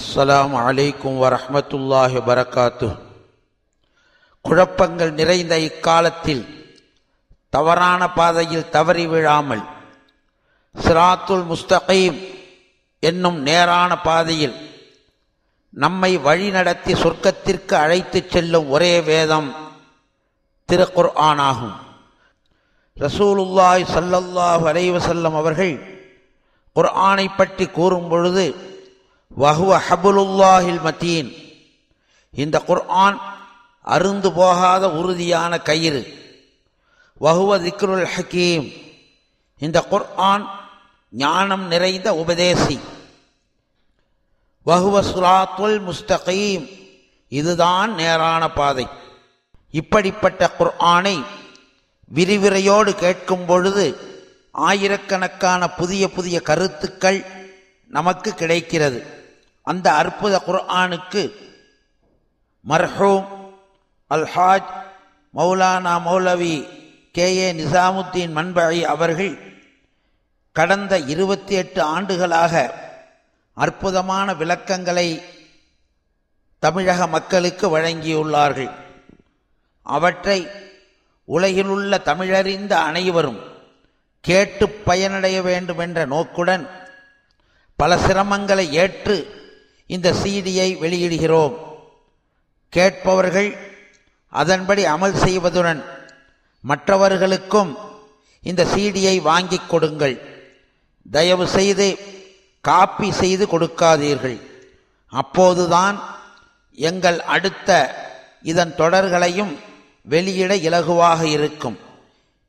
அஸ்ஸலாம் அலைக்கும் வரஹ்மத்துல்லாஹி வரகாத்து குழப்பங்கள் நிறைந்த இக்காலத்தில் தவறான பாதையில் தவறி விழாமல் சிராத்துல் முஸ்தகீம் என்னும் நேரான பாதையில் நம்மை வழிநடத்தி சொர்க்கத்திற்கு அழைத்துச் செல்லும் ஒரே வேதம் திருக்குர் ஆனாகும் ரசூலுல்லாய் சல்லல்லாஹ் அலைவசல்லம் அவர்கள் குர்ஆனை பற்றி கூறும் பொழுது வஹுவ ஹபுலுல்லாஹில் மத்தீன். இந்த குர்ஆன் அருந்து போகாத உறுதியான கயிறு. வஹுவ திக்ருல் ஹக்கீம் இந்த குர்ஆன் ஞானம் நிறைந்த உபதேசி. வஹுவ சுராத்துல் முஸ்தகீம். இதுதான் நேரான பாதை. இப்படிப்பட்ட குர்ஆனை விரிவிரையோடு கேட்கும் பொழுது ஆயிரக்கணக்கான புதிய புதிய கருத்துக்கள் நமக்கு கிடைக்கிறது. அந்த அற்புத குர்ஆனுக்கு மர்ஹூம் அல்ஹாஜ் மௌலானா மௌலவி கே. ஏ. நிசாமுத்தீன் மண்பழி அவர்கள் கடந்த இருபத்தி எட்டு ஆண்டுகளாக அற்புதமான விளக்கங்களை தமிழக மக்களுக்கு வழங்கியுள்ளார்கள். அவற்றை உலகிலுள்ள தமிழறிந்த அனைவரும் கேட்டு பயனடைய வேண்டும் என்ற நோக்குடன் பல சிரமங்களை ஏற்று இந்த சீடியை வெளியிடுகிறோம். கேட்பவர்கள் அதன்படி அமல் செய்வதுடன் மற்றவர்களுக்கும் இந்த சீடியை வாங்கிக் கொடுங்கள். தயவு செய்து காப்பி செய்து கொடுக்காதீர்கள். அப்போதுதான் எங்கள் அடுத்த இதன் தொடர்களையும் வெளியிட இலகுவாக இருக்கும்.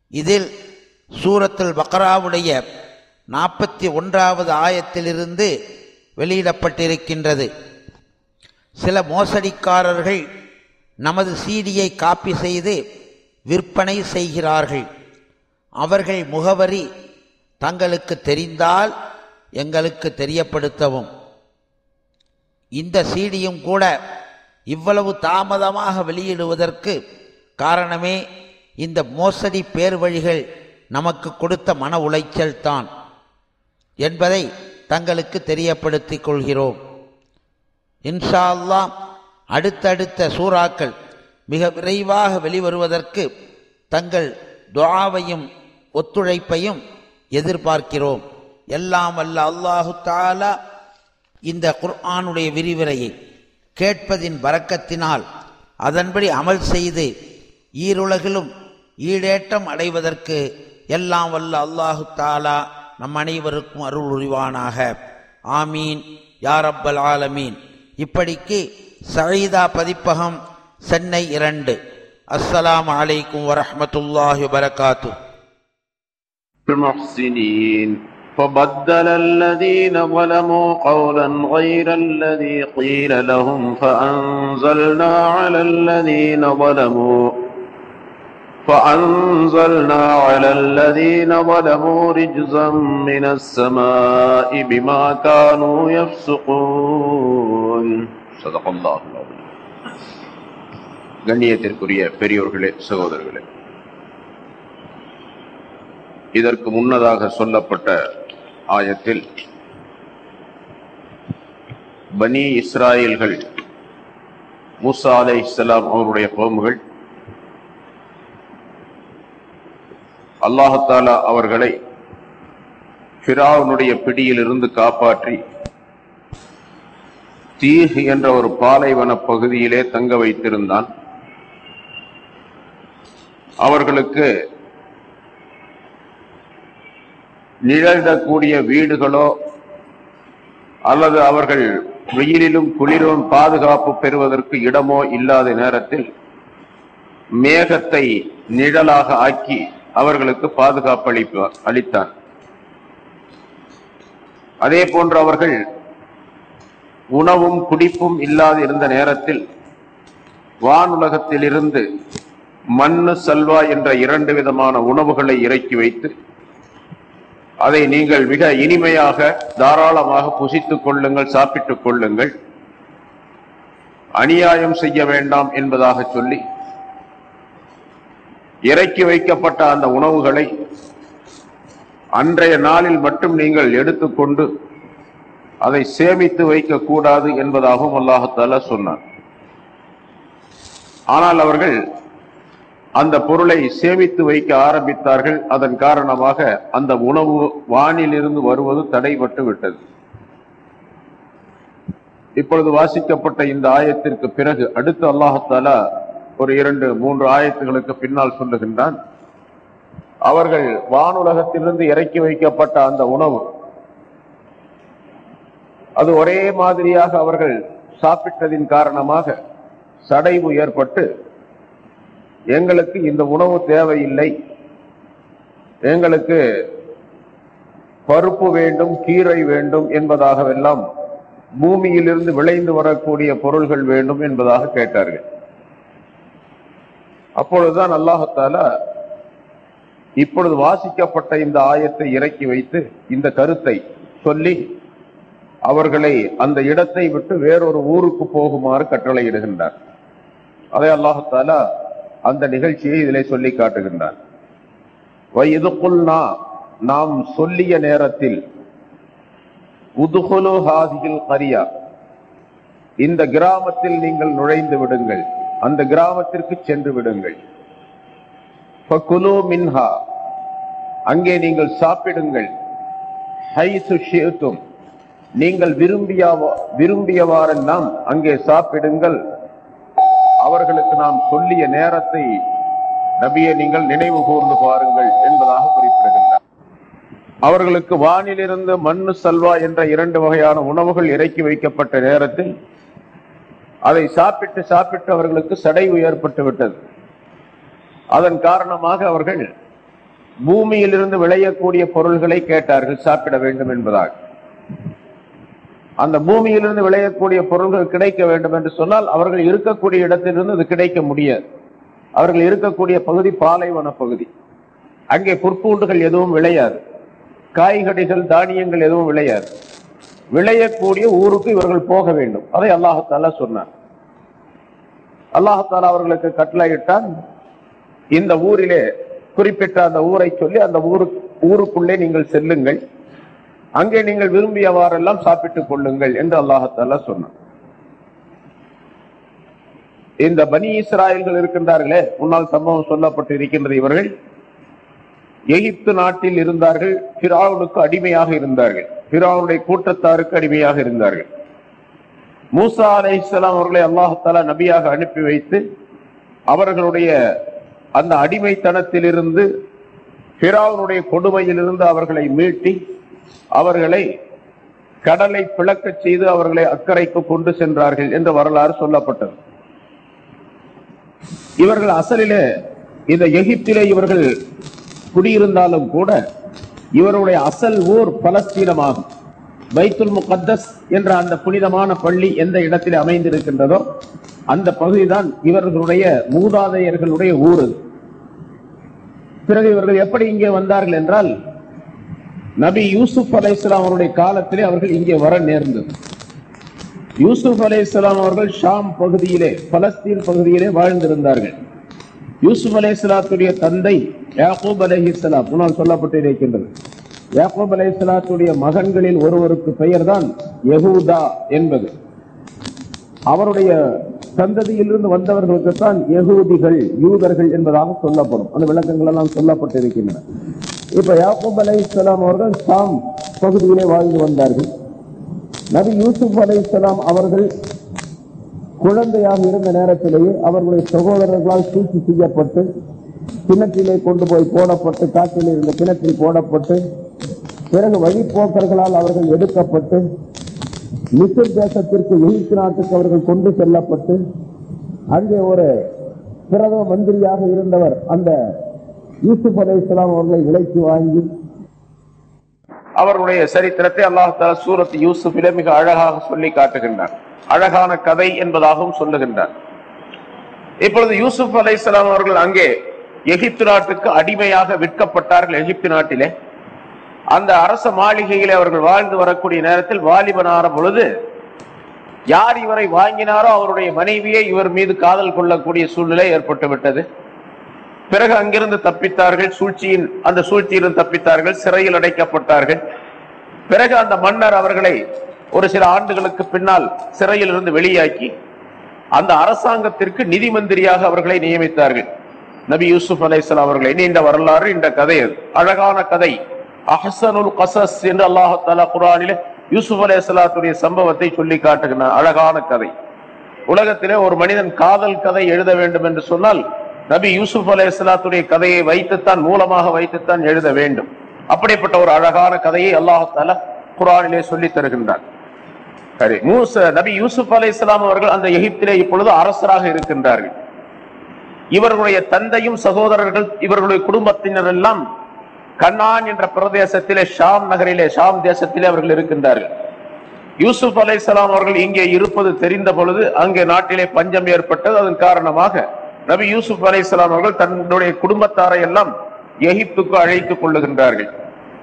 இதில் சூரத்தில் பக்ராவுடைய நாற்பத்தி ஒன்றாவது ஆயத்திலிருந்து வெளியிடப்பட்டிருக்கின்றது. சில மோசடிக்காரர்கள் நமது சீடியை காப்பி செய்து விற்பனை செய்கிறார்கள். அவர்கள் முகவரி தங்களுக்கு தெரிந்தால் எங்களுக்கு தெரியப்படுத்தவும். இந்த சீடியும் கூட இவ்வளவு தாமதமாக வெளியிடுவதற்கு காரணமே இந்த மோசடி பேர் வழிகள் நமக்கு கொடுத்த மன உளைச்சல் தான். என்பதை தங்களுக்கு தெரியப்படுத்தி கொள்கிறோம். இன்ஷா அல்லாஹ் அடுத்தடுத்த சூறாக்கள் மிக விரைவாக வெளிவருவதற்கு தங்கள் துவாவையும் ஒத்துழைப்பையும் எதிர்பார்க்கிறோம். எல்லாம் அல்ல அல்லாஹு தாலா இந்த குர்ஆனுடைய விரிவுரையை கேட்பதின் வரக்கத்தினால் அதன்படி அமல் செய்து ஈருலகிலும் ஈடேற்றம் அடைவதற்கு எல்லாம் வல்ல அல்லாஹு தாலா நம் அனைவருக்கும் அருள் உரிவானாக ஆமீன் யாரப்பல் ஆலமீன் இப்படிக்கு சயீதா பதிப்பகம் சென்னை இரண்டு அஸ்ஸலாமு அலைக்கும் வரஹ்மத்துல்லாஹி வரகாத்து المحسنين فبدل الذين ظلموا قولا غير الذي قيل لهم فأنزلنا على الذين ظلموا فأنزلنا على الذين ظلموا رجزا من السماء بما كانوا يفسقون صدق الله العظيم கண்ணியத்திற்குரிய பெரியோர்களே சகோதரர்களே இதற்கு முன்னதாக சொல்லப்பட்ட ஆயத்தில் பனி இஸ்ராயல்கள் மூசா அலை இஸ்லாம் அவருடைய கோமுகள் அல்லாஹாலா அவர்களை ஃபிராவுனுடைய பிடியிலிருந்து காப்பாற்றி தீஹ் என்ற ஒரு பாலைவன பகுதியிலே தங்க வைத்திருந்தான். அவர்களுக்கு நிழலிடக்கூடிய வீடுகளோ அல்லது அவர்கள் வெயிலிலும் குளிரும் பாதுகாப்பு பெறுவதற்கு இடமோ இல்லாத நேரத்தில் மேகத்தை நிழலாக ஆக்கி அவர்களுக்கு பாதுகாப்பு அளிப்பார் அளித்தார். அதே போன்று அவர்கள் உணவும் குடிப்பும் இல்லாது இருந்த நேரத்தில் வானுலகத்திலிருந்து மண்ணு சல்வா என்ற இரண்டு விதமான உணவுகளை இறக்கி வைத்து அதை நீங்கள் மிக இனிமையாக தாராளமாக புசித்துக் கொள்ளுங்கள் சாப்பிட்டுக் கொள்ளுங்கள் அநியாயம் செய்ய வேண்டாம் என்பதாக சொல்லி இறக்கி வைக்கப்பட்ட அந்த உணவுகளை அன்றைய நாளில் மட்டும் நீங்கள் எடுத்துக்கொண்டு அதை சேமித்து வைக்கக்கூடாது என்பதாகவும் அல்லாஹால சொன்னார் ஆனால் அவர்கள் அந்த பொருளை சேமித்து வைக்க ஆரம்பித்தார்கள். அதன் காரணமாக அந்த உணவு வானிலிருந்து வருவது தடைபட்டு விட்டது. இப்பொழுது வாசிக்கப்பட்ட இந்த ஆயத்திற்கு பிறகு அடுத்து அல்லாஹாலா ஒரு இரண்டு மூன்று ஆயத்துகளுக்கு பின்னால் சொல்லுகின்றான். அவர்கள் வானுலகத்திலிருந்து இறக்கி வைக்கப்பட்ட அந்த உணவு அது ஒரே மாதிரியாக அவர்கள் சாப்பிட்டதின் காரணமாக சடைவு ஏற்பட்டு எங்களுக்கு இந்த உணவு தேவையில்லை. எங்களுக்கு பருப்பு வேண்டும் கீரை வேண்டும் என்பதாகவெல்லாம் பூமியிலிருந்து விளைந்து வரக்கூடிய பொருள்கள் வேண்டும் என்பதாக கேட்டார்கள். அப்பொழுதுதான் அல்லாஹத்தால இப்பொழுது வாசிக்கப்பட்ட இந்த ஆயத்தை இறக்கி வைத்து இந்த கருத்தை சொல்லி அவர்களை அந்த இடத்தை விட்டு வேறொரு ஊருக்கு போகுமாறு கட்டளையிடுகின்றார். அதை அல்லாஹத்தால அந்த நிகழ்ச்சியை இதிலே சொல்லி காட்டுகின்றார். வயதுக்குள்னா நாம் சொல்லிய நேரத்தில் உதுகுலு ஹாதியில் கரியா இந்த கிராமத்தில் நீங்கள் நுழைந்து விடுங்கள். அந்த கிராமத்திற்கு சென்று விடுங்கள். மின்ஹா. அங்கே நீங்கள் சாப்பிடுங்கள். நீங்கள் விரும்பிய விரும்பியவாறெல்லாம் அங்கே சாப்பிடுங்கள். அவர்களுக்கு நாம் சொல்லிய நேரத்தை நபியை நீங்கள் நினைவு கூர்ந்து பாருங்கள் என்பதாக குறிப்பிடுகின்றார். அவர்களுக்கு வானிலிருந்து மண்ணு சல்வா என்ற இரண்டு வகையான உணவுகள் இறக்கி வைக்கப்பட்ட நேரத்தில் அதை சாப்பிட்டு சாப்பிட்டு அவர்களுக்கு சடைவு ஏற்பட்டு விட்டது. அதன் காரணமாக அவர்கள் பூமியிலிருந்து விளையக்கூடிய பொருள்களை கேட்டார்கள் சாப்பிட வேண்டும் என்பதாக. அந்த பூமியிலிருந்து விளையக்கூடிய பொருள்கள் கிடைக்க வேண்டும் என்று சொன்னால் அவர்கள் இருக்கக்கூடிய இடத்திலிருந்து அது கிடைக்க முடியாது. அவர்கள் இருக்கக்கூடிய பகுதி பாலைவன பகுதி. அங்கே புற்பூண்டுகள் எதுவும் விளையாது. காய்கறிகள் தானியங்கள் எதுவும் விளையாது. விளையக்கூடிய ஊருக்கு இவர்கள் போக வேண்டும். அதை அல்லாஹால சொன்னார் அல்லாஹால அவர்களுக்கு கட்டளையிட்டால் இந்த ஊரிலே குறிப்பிட்ட அந்த ஊரை சொல்லி அந்த ஊரு ஊருக்குள்ளே நீங்கள் செல்லுங்கள். அங்கே நீங்கள் விரும்பியவாறெல்லாம் சாப்பிட்டுக் கொள்ளுங்கள் என்று அல்லாஹால சொன்னார் இந்த பனி இஸ்ராயல்கள் இருக்கின்றார்களே முன்னால் சம்பவம் சொல்லப்பட்டு இருக்கின்றது இவர்கள். எகிப்து நாட்டில் இருந்தார்கள் பிராவுனுக்கு அடிமையாக இருந்தார்கள். பிராவுனுடைய கூட்டத்தாருக்கு அடிமையாக இருந்தார்கள். மூசா அலை இஸ்லாம் அவர்களை அல்லாஹாலா நபியாக அனுப்பி வைத்து அவர்களுடைய அந்த அடிமைத்தனத்திலிருந்து பிராவுனுடைய கொடுமையிலிருந்து அவர்களை மீட்டி அவர்களை கடலை பிளக்கச் செய்து அவர்களை அக்கறைக்கு கொண்டு சென்றார்கள் என்று வரலாறு சொல்லப்பட்டது. இவர்கள் அசலிலே இந்த எகிப்திலே இவர்கள் குடியிருந்தாலும் கூட இவருடைய அசல் ஊர் பலஸ்தீனமாகும். பைத்துல் முகத்தஸ் என்ற அந்த புனிதமான பள்ளி எந்த இடத்தில் அமைந்திருக்கின்றதோ அந்த பகுதிதான் இவர்களுடைய மூதாதையர்களுடைய ஊர். பிறகு இவர்கள் எப்படி இங்கே வந்தார்கள் என்றால் நபி யூசுப் அலை அவருடைய காலத்திலே அவர்கள் இங்கே வர நேர்ந்தது. யூசுப் அலை அவர்கள் ஷாம் பகுதியிலே பலஸ்தீன் பகுதியிலே வாழ்ந்திருந்தார்கள். யூசுப் அலை தந்தை யாக்கூப் அலைஹிஸ்ஸலாம் முன்னால் சொல்லப்பட்டு இருக்கின்றது யாக்கூப் அலைஹிஸ்ஸலாத்துடைய மகன்களில் ஒருவருக்கு பெயர் தான் யகூதா என்பது. அவருடைய சந்ததியிலிருந்து வந்தவர்களுக்குத்தான் யகூதிகள் யூதர்கள் என்பதாக சொல்லப்படும். அந்த விளக்கங்கள் எல்லாம் சொல்லப்பட்டிருக்கின்றன. இப்ப யாக்கூப் அலைஹிஸ்ஸலாம் அவர்கள் சாம் பகுதியிலே வாழ்ந்து வந்தார்கள். நபி யூசுப் அலைஹிஸ்ஸலாம் அவர்கள் குழந்தையாக இருந்த நேரத்திலேயே அவர்களுடைய சகோதரர்களால் சூழ்ச்சி செய்யப்பட்டு கிணற்றிலே கொண்டு போய் போடப்பட்டு காற்றில் இருந்த கிணற்றில் போடப்பட்டு பிறகு வழிப்போக்கர்களால் அவர்கள் எடுக்கப்பட்டு மிஸ்ர் தேசத்திற்கு எகிப்து நாட்டுக்கு அவர்கள் கொண்டு செல்லப்பட்டு அங்கே ஒரு பிரதம மந்திரியாக இருந்தவர் அந்த யூசுப் அலைஹிஸ்ஸலாம் அவர்களை விலைக்கு வாங்கி அவருடைய சரித்திரத்தை அல்லாஹால சூரத் யூசுஃபிலே மிக அழகாக சொல்லி காட்டுகின்றார் அழகான கதை என்பதாகவும் சொல்லுகின்றார். இப்பொழுது யூசுப் அலைஹிஸ்ஸலாம் அவர்கள் அங்கே எகிப்து நாட்டுக்கு அடிமையாக விற்கப்பட்டார்கள் எகிப்து நாட்டிலே. அந்த அரச மாளிகையிலே அவர்கள் வாழ்ந்து வரக்கூடிய நேரத்தில் வாலிபனார பொழுது யார் இவரை வாங்கினாரோ அவருடைய மனைவியை இவர் மீது காதல் கொள்ளக்கூடிய சூழ்நிலை ஏற்பட்டு விட்டது பிறகு அங்கிருந்து தப்பித்தார்கள் சூழ்ச்சியின் அந்த சூழ்ச்சியிலிருந்து தப்பித்தார்கள் சிறையில் அடைக்கப்பட்டார்கள். பிறகு அந்த மன்னர் அவர்களை ஒரு சில ஆண்டுகளுக்கு பின்னால் சிறையில் இருந்து வெளியாக்கி அந்த அரசாங்கத்திற்கு நிதி மந்திரியாக அவர்களை நியமித்தார்கள். நபி யூசுப் அலைஹிஸ்ஸலாம் அவர்களை நீண்ட வரலாறு இந்த கதை அது. அழகான கதை. அஹ்சனுல் கசஸ் என்று அல்லாஹ் குரானிலே யூசுப் அலையாத்துடைய சம்பவத்தை சொல்லி காட்டுகிற அழகான கதை. உலகத்திலே ஒரு மனிதன் காதல் கதை எழுத வேண்டும் என்று சொன்னால் நபி யூசுப் அலையாத்துடைய கதையை வைத்துத்தான் மூலமாக வைத்துத்தான் எழுத வேண்டும். அப்படிப்பட்ட ஒரு அழகான கதையை அல்லாஹ் குரானிலே சொல்லித் சொல்லி தருகின்றார் சரி. மூச நபி யூசுப் அலைஹிஸ்ஸலாம் அவர்கள் அந்த எகிப்திலே இப்பொழுது அரசராக இருக்கின்றார்கள். இவர்களுடைய தந்தையும் சகோதரர்கள் இவர்களுடைய குடும்பத்தினர் எல்லாம் கண்ணான் என்ற பிரதேசத்திலே ஷாம் நகரிலே ஷாம் தேசத்திலே அவர்கள் இருக்கின்றார்கள். யூசுப் அலைஹிஸ்ஸலாம் அவர்கள் இங்கே இருப்பது தெரிந்த பொழுது அங்கே நாட்டிலே பஞ்சம் ஏற்பட்டது. அதன் காரணமாக நபி யூசுப் அலைஹிஸ்ஸலாம் அவர்கள் தன்னுடைய குடும்பத்தாரை எல்லாம் எகிப்துக்கு அழைத்துக் கொள்ளுகின்றார்கள்.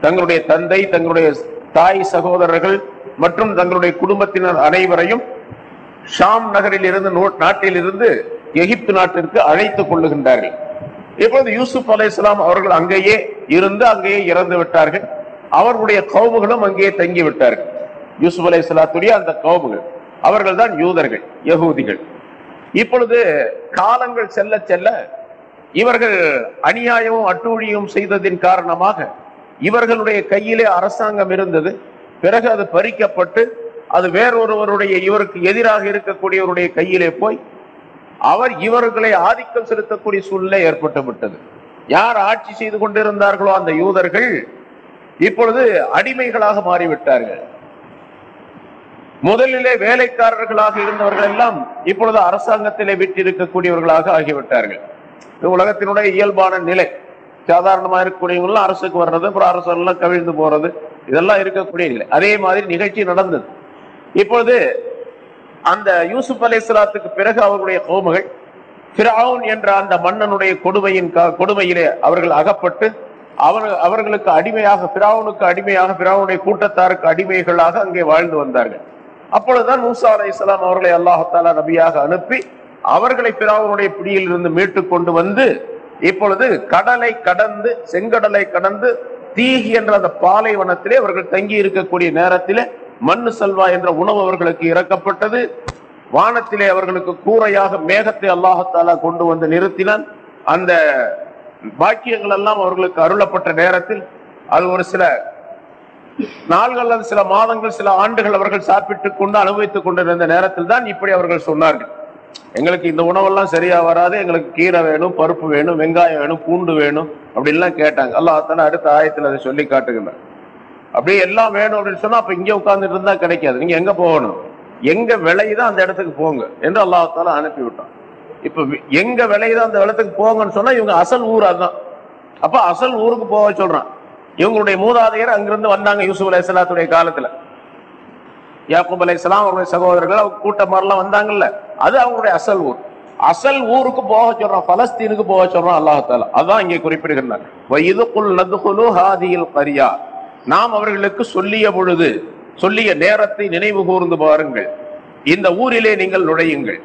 தங்களுடைய தந்தை தங்களுடைய தாய் சகோதரர்கள் மற்றும் தங்களுடைய குடும்பத்தினர் அனைவரையும் ஷாம் நகரில் இருந்து நாட்டிலிருந்து நாட்டில் இருந்து எகிப்து நாட்டிற்கு அழைத்துக் கொள்ளுகின்றார்கள். இப்பொழுது யூசுப் அலைஹிஸ்ஸலாம் அவர்கள் அங்கேயே இருந்து அங்கேயே இறந்து விட்டார்கள். அவர்களுடைய கவுமுகளும் அங்கேயே தங்கி விட்டார்கள். யூசுப் அலைஹிஸ்ஸலாத்துடைய அந்த கவுமுகள் அவர்கள் தான் யூதர்கள் யகூதிகள். இப்பொழுது காலங்கள் செல்ல செல்ல இவர்கள் அநியாயமும் அட்டூழியும் செய்ததின் காரணமாக இவர்களுடைய கையிலே அரசாங்கம் இருந்தது. பிறகு அது பறிக்கப்பட்டு அது வேறொருவருடைய இவருக்கு எதிராக இருக்கக்கூடியவருடைய கையிலே போய் அவர் இவர்களை ஆதிக்கம் செலுத்தக்கூடிய சூழ்நிலை ஏற்பட்டு விட்டது. யார் ஆட்சி செய்து கொண்டிருந்தார்களோ அந்த யூதர்கள் இப்பொழுது அடிமைகளாக மாறிவிட்டார்கள். முதலிலே வேலைக்காரர்களாக இருந்தவர்கள் எல்லாம் இப்பொழுது அரசாங்கத்திலே விட்டிருக்கக்கூடியவர்களாக ஆகிவிட்டார்கள். இது உலகத்தினுடைய இயல்பான நிலை. சாதாரணமா இருக்கக்கூடியவங்களும் அரசுக்கு வர்றது அப்புறம் அரசு எல்லாம் கவிழ்ந்து போறது. இதெல்லாம் இருக்கக்கூடிய அதே மாதிரி நிகழ்ச்சி நடந்தது. இப்பொழுது அந்த யூசுப் அலைஹிஸ்ஸலாத்துக்கு பிறகு அவர்களுடைய கோமுகள் பிராவுன் என்ற அந்த மன்னனுடைய கொடுமையின் கொடுமையிலே அவர்கள் அகப்பட்டு அவர் அவர்களுக்கு அடிமையாக பிராவுனுக்கு அடிமையாக பிராவுனுடைய கூட்டத்தாருக்கு அடிமைகளாக அங்கே வாழ்ந்து வந்தார்கள். அப்பொழுதுதான் மூசா அலைஹிஸ்ஸலாம் அவர்களை அல்லாஹாலா நபியாக அனுப்பி அவர்களை பிராவுனுடைய பிடியில் இருந்து மீட்டு கொண்டு வந்து இப்பொழுது கடலை கடந்து செங்கடலை கடந்து தீகி என்ற அந்த பாலைவனத்திலே அவர்கள் தங்கி இருக்கக்கூடிய நேரத்திலே மண்ணு செல்வா என்ற உணவு அவர்களுக்கு இறக்கப்பட்டது. வானத்திலே அவர்களுக்கு கூரையாக மேகத்தை அல்லாஹத்தாலா கொண்டு வந்து நிறுத்தினான். அந்த பாக்கியங்கள் எல்லாம் அவர்களுக்கு அருளப்பட்ட நேரத்தில் அது ஒரு சில நாள்கள் சில மாதங்கள் சில ஆண்டுகள் அவர்கள் சாப்பிட்டு கொண்டு அனுபவித்துக் கொண்டிருந்த நேரத்தில் தான் இப்படி அவர்கள் சொன்னார்கள். எங்களுக்கு இந்த உணவெல்லாம் சரியா வராது. எங்களுக்கு கீரை வேணும் பருப்பு வேணும் வெங்காயம் வேணும் பூண்டு வேணும் அப்படின்லாம் கேட்டாங்க. அல்லாஹ் அடுத்த ஆயத்தில் அதை சொல்லி காட்டுகின்றார் அப்படியே எல்லாம் வேணும் அப்படின்னு சொன்னா அப்ப இங்க உட்கார்ந்துட்டு இருந்தா கிடைக்காது. நீங்க எங்க போகணும்? எங்க விளையுதோ அந்த இடத்துக்கு போங்க என்று அல்லாஹத்தாலும் அனுப்பி விட்டான் இப்ப எங்க விளையுதோ அந்த இடத்துக்கு போங்கன்னு சொன்னா இவங்க அசல் ஊர் அதுதான். அப்ப அசல் ஊருக்கு போக சொல்றான். இவங்களுடைய மூதாதையர் அங்கிருந்து வந்தாங்க யூசுப் அலையாத்துடைய காலத்துல. யாக்கூப் இஸ்லாம் அவருடைய சகோதரர்கள் அவங்க கூட்டம் வந்தாங்கல்ல அது அவங்களுடைய அசல் ஊர். அசல் ஊருக்கு போக சொல்றான் பலஸ்தீனுக்கு போக சொல்றான் அல்லாஹால அதான் இங்கே குறிப்பிடுகின்றார். வயதுக்குள் ஹாதியில் நாம் அவர்களுக்கு சொல்லிய பொழுது சொல்லிய நேரத்தை நினைவு கூர்ந்து பாருங்கள். இந்த ஊரிலே நீங்கள் நுழையுங்கள்.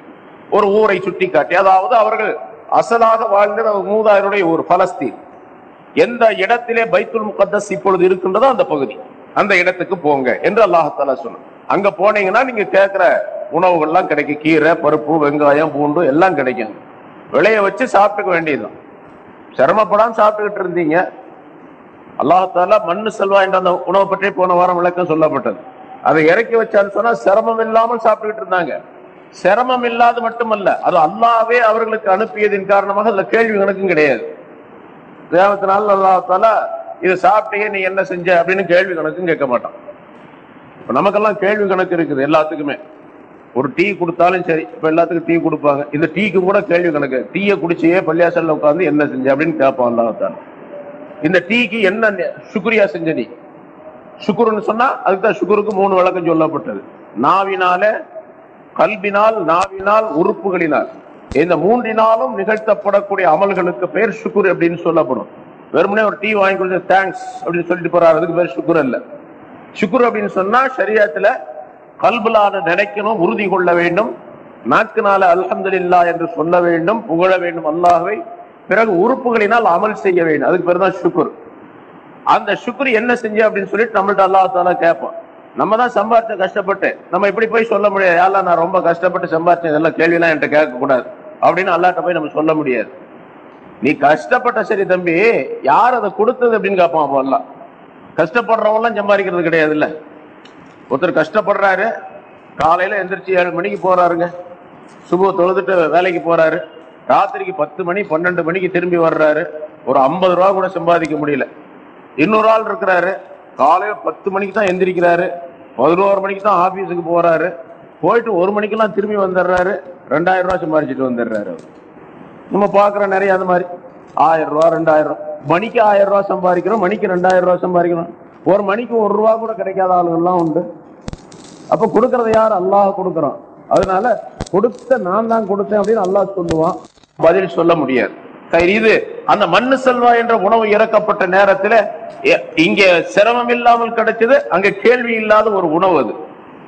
ஒரு ஊரை சுட்டி காட்டி அதாவது அவர்கள் அசலாக வாழ்ந்த மூதாயருடைய ஊர் பலஸ்தீன். எந்த இடத்திலே பைத்துல் முகத்தஸ் இப்பொழுது இருக்கின்றதோ அந்த பகுதி அந்த இடத்துக்கு போங்க என்று அல்லாஹால சொன்னார் அங்க போனீங்கன்னா நீங்க கேட்கிற உணவுகள்லாம் கிடைக்கும். கீரை பருப்பு வெங்காயம் பூண்டு எல்லாம் கிடைக்கும். விளைய வச்சு சாப்பிட்டுக்க வேண்டியதுதான். சிரமப்படாம சாப்பிட்டுக்கிட்டு இருந்தீங்க. அல்லாஹால மண்ணு செல்வா என்ற அந்த உணவை பற்றி போன வாரம் விளக்கம் சொல்லப்பட்டது. அதை இறக்கி வச்சான்னு சொன்னா சிரமம் இல்லாமல் சாப்பிட்டுக்கிட்டு இருந்தாங்க. சிரமம் இல்லாது மட்டுமல்ல அது அல்லாவே அவர்களுக்கு அனுப்பியதின் காரணமாக அதுல கேள்வி கணக்கும் கிடையாது. தேவத்தினால அல்லாஹால இதை சாப்பிட்டே நீ என்ன செஞ்ச அப்படின்னு கேள்வி கணக்கும் கேட்க மாட்டான். இப்போ நமக்கெல்லாம் கேள்வி கணக்கு இருக்குது எல்லாத்துக்குமே. ஒரு டீ கொடுத்தாலும் சரி இப்போ எல்லாத்துக்கும் டீ கொடுப்பாங்க. இந்த டீக்கு கூட கேள்வி கணக்கு. டீயை குடிச்சியே பள்ளியாசல்ல உட்காந்து என்ன செஞ்ச அப்படின்னு கேட்பான் அல்லாஹால இந்த டீக்கு என்ன சுக்ரியா செஞ்ச நீ? சுக்குருன்னு சொன்னா அதுக்கு தான் சுக்குருக்கு மூணு விளக்கம் சொல்லப்பட்டது. நாவினால கல்வினால் நாவினால் உறுப்புகளினால். இந்த மூன்றினாலும் நிகழ்த்தப்படக்கூடிய அமல்களுக்கு பேர் சுக்குர் அப்படின்னு சொல்லப்படும். வெறுமனே ஒரு டீ வாங்கி கொடுத்து தேங்க்ஸ் அப்படின்னு சொல்லிட்டு போறாரு. அதுக்கு பேர் சுக்குர் இல்லை சுக்குர் அப்படின்னு சொன்னா ஷரியத்துல கல்புலான நினைக்கணும் உறுதி கொள்ள வேண்டும். நாக்குனால அல்ஹம்துலில்லாஹ் என்று சொல்ல வேண்டும் புகழ வேண்டும் அல்லாஹ்வை. பிறகு உறுப்புகளினால் அமல் செய்ய வேண்டும். அதுக்கு பேர் தான் சுக்குர் அந்த சுக்குர் என்ன செஞ்ச அப்படின்னு சொல்லிட்டு நம்மள்ட்ட அல்லாஹ் தாலா கேட்போம் நம்ம தான் சம்பாதிச்ச கஷ்டப்பட்டு நம்ம இப்படி போய் சொல்ல முடியாது. யாரா நான் ரொம்ப கஷ்டப்பட்டு சம்பாதிச்சேன் இதெல்லாம் கேள்விலாம் என்கிட்ட கேட்கக்கூடாது. அப்படின்னு அல்லாட்ட போய் நம்ம சொல்ல முடியாது. நீ கஷ்டப்பட்ட சரி தம்பி யார் அதை கொடுத்தது அப்படின்னு கேட்பான் அப்போ எல்லாம் கஷ்டப்படுறவங்களாம் சம்பாதிக்கிறது கிடையாது இல்ல ஒருத்தர் கஷ்டப்படுறாரு காலையில எந்திரிச்சு ஏழு மணிக்கு போறாருங்க. சுப தொழுதுட்டு வேலைக்கு போறாரு. ராத்திரிக்கு பத்து மணி பன்னெண்டு மணிக்கு திரும்பி வர்றாரு. ஒரு ஐம்பது ரூபா கூட சம்பாதிக்க முடியல. இன்னொரு ஆள் இருக்கிறாரு. காலையில பத்து மணிக்கு தான் எந்திரிக்கிறாரு. பதினோரு மணிக்கு தான் ஆபீஸுக்கு போறாரு. போயிட்டு ஒரு மணிக்கெல்லாம் திரும்பி வந்துடுறாரு. ரெண்டாயிரம் ரூபா சம்பாதிச்சுட்டு வந்துடுறாரு நம்ம பாக்குறோம் நிறைய அந்த மாதிரி. ஆயிரம் ரூபா ரெண்டாயிரம். மணிக்கு ஆயிரம் ரூபா சம்பாதிக்கிறோம் மணிக்கு ரெண்டாயிரம் ரூபாய் சம்பாதிக்கிறோம். ஒரு மணிக்கு ஒரு ரூபா கூட கிடைக்காத ஆளுகள்லாம் உண்டு. அப்ப கொடுக்கறது யார்? அல்லாஹ் கொடுக்குறோம். அதனால கொடுத்த நான் தான் கொடுத்தேன் அப்படின்னு அல்லாஹ் சொல்லுவான். பதில் சொல்ல முடியாது. இது அந்த மண்ணு செல்வா என்ற உணவு இறக்கப்பட்ட நேரத்துல எ- இங்க சிரமம் இல்லாமல் கிடைச்சது அங்க கேள்வி இல்லாத ஒரு உணவு அது.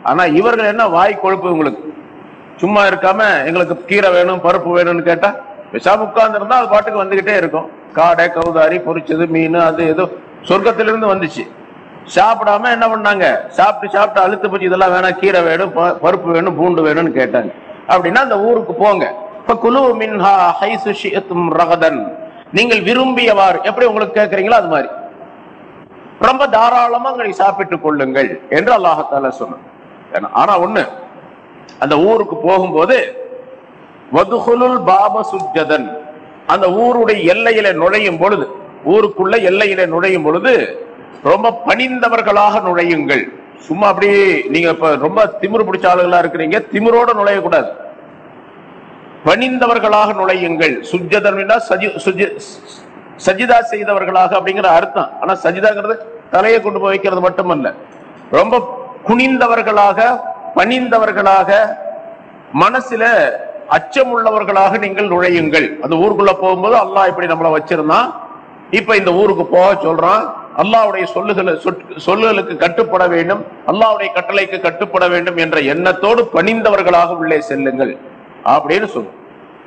ஆனா இவர்கள் என்ன வாய் கொழுப்பு உங்களுக்கு? சும்மா இருக்காம எங்களுக்கு கீரை வேணும் பருப்பு வேணும்னு கேட்டா பேசாம உட்கார்ந்து இருந்தா அது பாட்டுக்கு வந்துகிட்டே இருக்கும். காடை கவுதாரி பொரிச்சது மீன் அது ஏதோ சொர்க்கத்திலிருந்து வந்துச்சு. சாப்பிடாம என்ன பண்ணாங்க? சாப்பிட்டு சாப்பிட்டு அழுத்து போச்சு. இதெல்லாம் வேணாம் கீரை வேணும் ப- பருப்பு வேணும் பூண்டு வேணும்னு கேட்டாங்க. அப்படின்னா அந்த ஊருக்கு போங்க. இப்ப குலு மின்ஹா ஹைசு ஷியத்தும் ரகதன். நீங்கள் விரும்பியவாறு. எப்படி உங்களுக்கு கேட்கறீங்களோ அது மாதிரி. ரொம்ப தாராளமா உங்களை சாப்பிட்டுக் கொள்ளுங்கள் என்று அல்லாஹத்தால சொன்ன ஆனா ஒண்ணு அந்த ஊருக்கு போகும்போது வதுகுலுல் பாப சுஜதன் அந்த ஊருடைய எல்லையில நுழையும் பொழுது ஊருக்குள்ள எல்லையில நுழையும் பொழுது ரொம்ப பணிந்தவர்களாக நுழையுங்கள். சும்மா அப்படியே நீங்க இப்ப ரொம்ப திமிரு பிடிச்ச ஆளுகளா இருக்கிறீங்க திமிரோட நுழையக்கூடாது. பணிந்தவர்களாக நுழையுங்கள். சுஜதன் சுஜி- சஜிதா செய்தவர்களாக அப்படிங்கிற அர்த்தம். ஆனா சஜிதாங்கிறது தலையை கொண்டு போய் வைக்கிறது மட்டுமல்ல. ரொம்ப குனிந்தவர்களாக பணிந்தவர்களாக மனசுல அச்சம் உள்ளவர்களாக நீங்கள் நுழையுங்கள். அந்த ஊருக்குள்ள போகும்போது அல்லாஹ் இப்படி நம்மளை வச்சிருந்தான். இப்ப இந்த ஊருக்கு போக சொல்றான். அல்லாவுடைய சொல்லுகளை சொற்- சொல்லுகளுக்கு கட்டுப்பட வேண்டும். அல்லாவுடைய கட்டளைக்கு கட்டுப்பட வேண்டும் என்ற எண்ணத்தோடு பணிந்தவர்களாக உள்ளே செல்லுங்கள். அப்படின்னு சொல்லு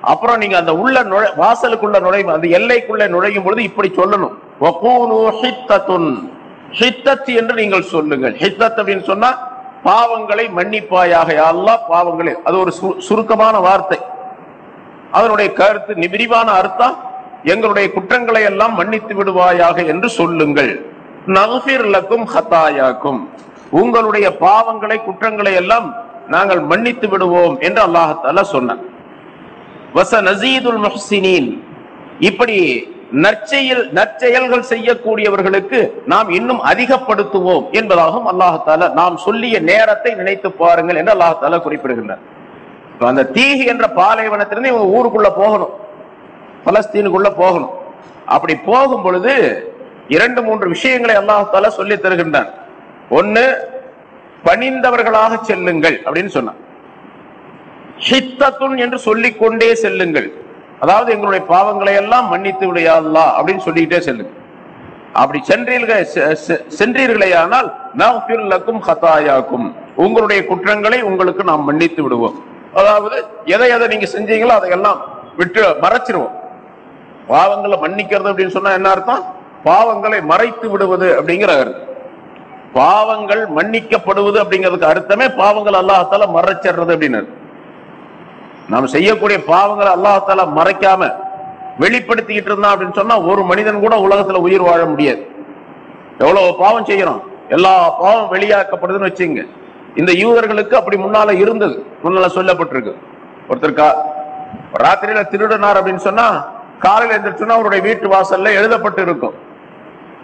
அப்புறம் நீங்க அந்த உள்ள நுழை வாசலுக்குள்ள நுழையும் அந்த எல்லைக்குள்ள நுழையும் பொழுது இப்படி சொல்லணும். ஹித்தத்துன். ஹித்தத் என்று நீங்கள் சொல்லுங்கள். ஹித்தத் அப்படின்னு சொன்னா பாவங்களை மன்னிப்பாயாக அல்லா பாவங்களே பாவங்களை. அது ஒரு சு- சுருக்கமான வார்த்தை. அதனுடைய கருத்து விரிவான அர்த்தம் எங்களுடைய குற்றங்களை எல்லாம் மன்னித்து விடுவாயாக என்று சொல்லுங்கள். நகஃபிர் லக்கும் ஹதாயாக்கும். உங்களுடைய பாவங்களை குற்றங்களை எல்லாம் நாங்கள் மன்னித்து விடுவோம் என்று அல்லாஹத்தால சொன்னான். வச நசீதுல் முஹ்சினீன். இப்படி நற்செயல் நற்செயல்கள் செய்யக்கூடியவர்களுக்கு நாம் இன்னும் அதிகப்படுத்துவோம் என்பதாகவும் அல்லாஹத்தால நாம் சொல்லிய நேரத்தை நினைத்து பாருங்கள் என்று அல்லாஹத்தால குறிப்பிடுகின்றார். அந்த தீஹி என்ற பாலைவனத்திலிருந்து இவங்க ஊருக்குள்ள போகணும். பலஸ்தீனுக்குள்ள போகணும். அப்படி போகும் பொழுது இரண்டு மூன்று விஷயங்களை அல்லாஹால சொல்லி தருகின்றான் ஒன்னு பணிந்தவர்களாக செல்லுங்கள் அப்படின்னு சொன்னான். என்று சொல்லிக்கொண்டே செல்லுங்கள். அதாவது எங்களுடைய பாவங்களை எல்லாம் மன்னித்து விடையாதா அப்படின்னு சொல்லிக்கிட்டே செல்லுங்க. அப்படி சென்றீர்கள் செ- செ- சென்றீர்களே ஆனால் நஃபிர் லக்கும் ஹதாயாக்கும் உங்களுடைய குற்றங்களை உங்களுக்கு நாம் மன்னித்து விடுவோம். அதாவது எதை எதை நீங்க செஞ்சீங்களோ அதையெல்லாம் விட்டு மறைச்சிருவோம். பாவங்களை மன்னிக்கிறது அப்படின்னு சொன்னா என்ன அர்த்தம்? பாவங்களை மறைத்து விடுவது அப்படிங்கிற அர்த்தம். பாவங்கள் மன்னிக்கப்படுவது அப்படிங்கிறதுக்கு அர்த்தமே பாவங்கள் அல்லாஹால மறைச்சிடுறது அப்படின்னு நாம் செய்யக்கூடிய பாவங்களை அல்லாஹால மறைக்காம வெளிப்படுத்திக்கிட்டு இருந்தான் அப்படின்னு சொன்னா ஒரு மனிதன் கூட உலகத்துல உயிர் வாழ முடியாது. எவ்வளவு பாவம் செய்யறோம்? எல்லா பாவம் வெளியாக்கப்படுதுன்னு வச்சுங்க இந்த யூதர்களுக்கு அப்படி முன்னால இருந்தது. முன்னால சொல்லப்பட்டிருக்கு. ஒருத்தர் கா ராத்திரியில திருடனார் அப்படின்னு சொன்னா காலையில் எழுந்திரிச்சுன்னா அவருடைய வீட்டு வாசல்ல எழுதப்பட்டு இருக்கும்.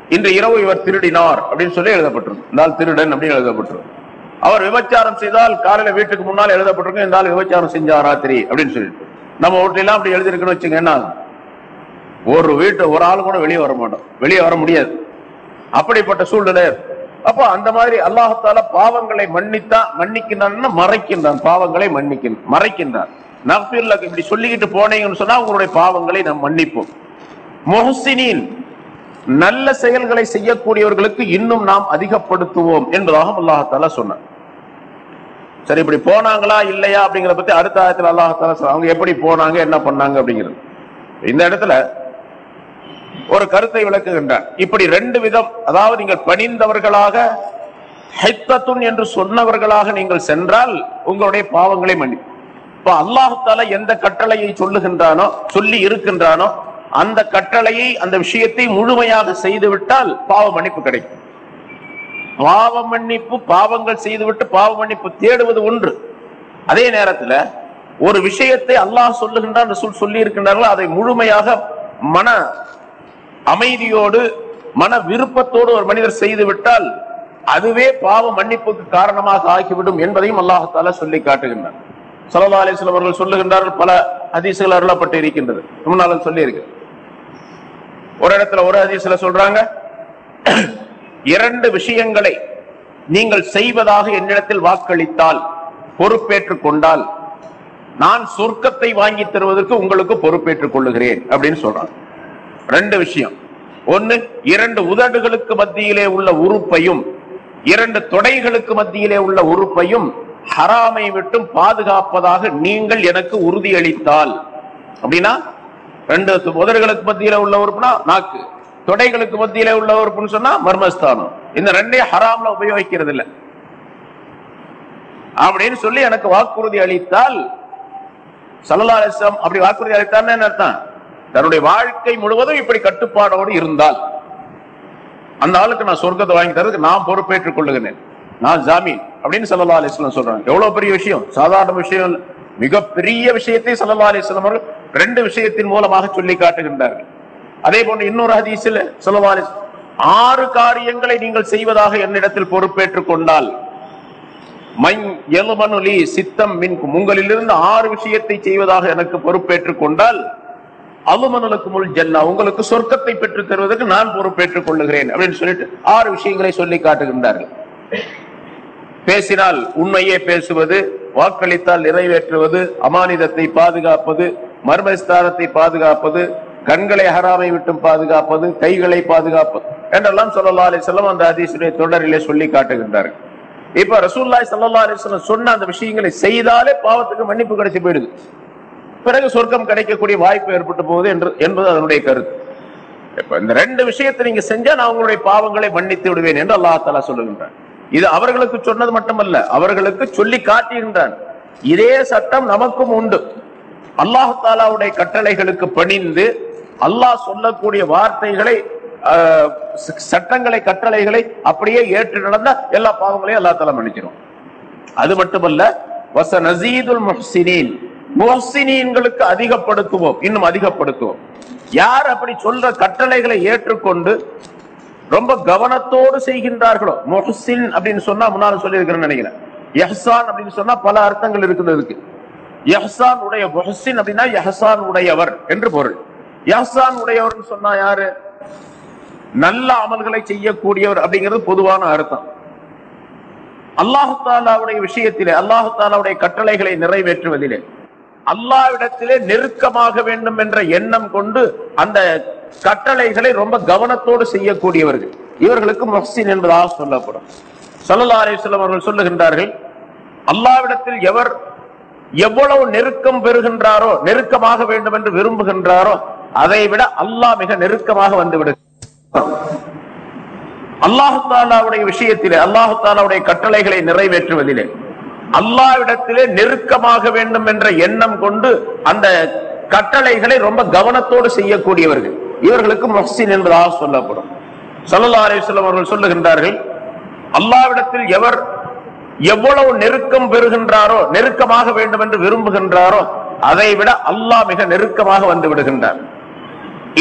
இன்று இரவு இவர் திருடினார் அப்படின்னு சொல்லி எழுதப்பட்டிருக்கும் இந்த திருடன் அப்படின்னு எழுதப்பட்டிருக்கும் அவர் விபச்சாரம் செய்தால் காலையில வீட்டுக்கு முன்னால் எழுதப்பட்டிருக்கும் இந்த ஆள் விபச்சாரம் செஞ்சா ராத்திரி அப்படின்னு சொல்லிட்டு. நம்ம வீட்டிலாம் அப்படி எழுதிருக்குன்னு வச்சுங்க என்ன ஒரு வீட்டு ஒரு ஆள் கூட வெளியே வர மாட்டோம். வெளியே வர முடியாது. அப்படிப்பட்ட சூழ்நிலை அப்போ அந்த மாதிரி அல்லாஹால பாவங்களை மன்னித்தான் மன்னிக்கின்றான் மறைக்கின்றான். பாவங்களை மன்னிக்கின் மறைக்கின்றான். நஃபீர்ல இப்படி சொல்லிக்கிட்டு போனீங்கன்னு சொன்னா உங்களுடைய பாவங்களை நாம் மன்னிப்போம். முஹ்சினீன் நல்ல செயல்களை செய்யக்கூடியவர்களுக்கு இன்னும் நாம் அதிகப்படுத்துவோம் என்பதாக அல்லாஹால சொன்னார். சரி இப்படி போனாங்களா இல்லையா அப்படிங்கிறத பத்தி அடுத்த ஆயத்துல அல்லாஹால அவங்க எப்படி போனாங்க என்ன பண்ணாங்க அப்படிங்கிறது. இந்த இடத்துல ஒரு கருத்தை விளக்குகின்றார். இப்படி ரெண்டு விதம் அதாவது நீங்கள் பணிந்தவர்களாக ஹைத்தத்துன் என்று சொன்னவர்களாக நீங்கள் சென்றால் உங்களுடைய பாவங்களை மன்னி இப்ப அல்லாஹால எந்த கட்டளையை சொல்லுகின்றானோ சொல்லி இருக்கின்றானோ அந்த கட்டளையை அந்த விஷயத்தை முழுமையாக செய்துவிட்டால் பாவ மன்னிப்பு கிடைக்கும். பாவ மன்னிப்பு பாவங்கள் செய்துவிட்டு பாவ மன்னிப்பு தேடுவது ஒன்று. அதே நேரத்துல ஒரு விஷயத்தை அல்லாஹ் சொல்லுகின்றான் ரசூல் சொல்லி இருக்கின்றார்கள் அதை முழுமையாக மன அமைதியோடு மன விருப்பத்தோடு ஒரு மனிதர் செய்து விட்டால் அதுவே பாவ மன்னிப்புக்கு காரணமாக ஆகிவிடும் என்பதையும் அல்லாஹால சொல்லி காட்டுகின்றார் சலதா அலிஸ்லாம் அவர்கள் சொல்லுகின்றார்கள் பல அதிசுகள் அருளப்பட்டு இருக்கின்றது. முன்னாலும் சொல்லி இருக்கு ஒரு இடத்துல ஒரு ஹதீஸ்ல சொல்றாங்க இரண்டு விஷயங்களை நீங்கள் செய்வதாக என்னிடத்தில் வாக்களித்தால் பொறுப்பேற்றுக் கொண்டால் நான் சொர்க்கத்தை வாங்கி தருவதற்கு உங்களுக்கு பொறுப்பேற்றுக் கொள்ளுகிறேன் அப்படின்னு சொல்றான் ரெண்டு விஷயம். ஒன்னு இரண்டு உதடுகளுக்கு மத்தியிலே உள்ள உறுப்பையும் இரண்டு தொடைகளுக்கு மத்தியிலே உள்ள உறுப்பையும் ஹராமை விட்டும் பாதுகாப்பதாக நீங்கள் எனக்கு உறுதியளித்தால் அப்படின்னா ரெண்டு உதடுகளுக்கு மத்தியில உள்ள உறுப்புனா நாக்கு. தொடைகளுக்கு மத்தியில உள்ள உறுப்புன்னு சொன்னா மர்மஸ்தானம். இந்த ரெண்டையும் ஹராம்ல உபயோகிக்கிறது இல்ல அப்படின்னு சொல்லி எனக்கு வாக்குறுதி அளித்தால் சல்லலாசம் அப்படி வாக்குறுதி அளித்தான்னு என்ன அர்த்தம்? தன்னுடைய வாழ்க்கை முழுவதும் இப்படி கட்டுப்பாடோடு இருந்தால். அந்த ஆளுக்கு நான் சொர்க்கத்தை வாங்கி தரதுக்கு நான் பொறுப்பேற்றுக் கொள்ளுகிறேன். நான் ஜாமீன். அப்படின்னு சல்லா அலிஸ்லாம் சொல்றாங்க. எவ்வளவு பெரிய விஷயம்? சாதாரண விஷயம் மிகப்பெரிய விஷயத்தை சல்லா அலிஸ்லாம் அவர்கள் ரெண்டு விஷயத்தின் மூலமாக சொல்லி காட்டுகின்றார்கள். அதே போன்று இன்னொரு ஹதீஸில் சொல்லுவாரு ஆறு காரியங்களை நீங்கள் செய்வதாக என்னிடத்தில் பொறுப்பேற்றுக் கொண்டால் மைன் எலுமனுலி சித்தம் மின் உங்களிலிருந்து ஆறு விஷயத்தை செய்வதாக எனக்கு பொறுப்பேற்றுக் கொண்டால் அலுமனுக்கு முள் ஜன்னா உங்களுக்கு சொர்க்கத்தை பெற்றுத் தருவதற்கு நான் பொறுப்பேற்றுக் கொள்ளுகிறேன் அப்படின்னு சொல்லிட்டு ஆறு விஷயங்களை சொல்லி காட்டுகின்றார்கள். பேசினால் உண்மையே பேசுவது வாக்களித்தால் நிறைவேற்றுவது அமானிதத்தை பாதுகாப்பது மர்மஸ்தானத்தை பாதுகாப்பது கண்களை ஹராமை விட்டும் பாதுகாப்பது கைகளை பாதுகாப்பது என்றெல்லாம் சொல்லல்லா அலி செல்லம் அந்த அதிசுடைய தொடரிலே சொல்லி காட்டுகின்றார்கள். இப்ப ரசூல்லாய் சல்லா அலிஸ்லாம் சொன்ன அந்த விஷயங்களை செய்தாலே பாவத்துக்கு மன்னிப்பு கிடைச்சு போயிடுது. பிறகு சொர்க்கம் கிடைக்கக்கூடிய வாய்ப்பு ஏற்பட்டு போகுது என்று என்பது அதனுடைய கருத்து. இப்ப இந்த ரெண்டு விஷயத்தை நீங்க செஞ்சா நான் உங்களுடைய பாவங்களை மன்னித்து விடுவேன் என்று அல்லாஹ் தாலா சொல்லுகின்றான். இது அவர்களுக்கு சொன்னது மட்டுமல்ல அவர்களுக்கு சொல்லி காட்டுகின்றான். இதே சட்டம் நமக்கும் உண்டு. அல்லாஹ் தாலாவுடைய கட்டளைகளுக்கு பணிந்து அல்லாஹ் சொல்லக்கூடிய வார்த்தைகளை சட்டங்களை கட்டளைகளை அப்படியே ஏற்று நடந்தா எல்லா பாவங்களையும் அல்லா தாலா மன்னிச்சிடும் அது மட்டுமல்ல வச நசீதுல் முஹ்சினீன். முஹ்சினீன்களுக்கு அதிகப்படுத்துவோம் இன்னும் அதிகப்படுத்துவோம். யார் அப்படி சொல்ற கட்டளைகளை ஏற்றுக்கொண்டு ரொம்ப கவனத்தோடு செய்கின்றார்களோ முஹ்சின் அப்படின்னு சொன்னா முன்னால சொல்லி நினைக்கிறேன். எஹ்சான் அப்படின்னு சொன்னா பல அர்த்தங்கள் இருக்குது அதுக்கு எஹ்சான் உடைய முஹ்சின் அப்படின்னா எஹ்சான் உடையவர் என்று பொருள். எஹ்சான் உடையவர்னு சொன்னா யாரு? நல்ல அமல்களை செய்யக்கூடியவர் அப்படிங்கிறது பொதுவான அர்த்தம். அல்லாஹு தாலாவுடைய விஷயத்திலே அல்லாஹு தாலாவுடைய கட்டளைகளை நிறைவேற்றுவதிலே அல்லாவிடத்திலே நெருக்கமாக வேண்டும் என்ற எண்ணம் கொண்டு அந்த கட்டளைகளை ரொம்ப கவனத்தோடு செய்யக்கூடியவர்கள். இவர்களுக்கு முஹ்சின் என்பதாக சொல்லப்படும். சல்லல்லா அலிஸ்லாம் அவர்கள் சொல்லுகின்றார்கள் அல்லாவிடத்தில் எவர் எவ்வளவு நெருக்கம் பெறுகின்றாரோ நெருக்கமாக வேண்டும் என்று விரும்புகின்றாரோ அதை விட அல்லாஹ் மிக நெருக்கமாக வந்து விடுகிறார் அல்லாஹு தாலாவுடைய விஷயத்திலே அல்லாஹு தாலாவுடைய கட்டளைகளை நிறைவேற்றுவதிலே அல்லாவிடத்திலே நெருக்கமாக வேண்டும் என்ற எண்ணம் கொண்டு அந்த கட்டளைகளை ரொம்ப கவனத்தோடு செய்யக்கூடியவர்கள். இவர்களுக்கு மொஹசின் என்பதாக சொல்லப்படும். ஸல்லல்லாஹு அலைஹி அவர்கள் சொல்லுகின்றார்கள் அல்லாவிடத்தில் எவர் எவ்வளவு நெருக்கம் பெறுகின்றாரோ நெருக்கமாக வேண்டும் என்று விரும்புகின்றாரோ அதை விட அல்லாஹ் மிக நெருக்கமாக வந்து விடுகின்றார்.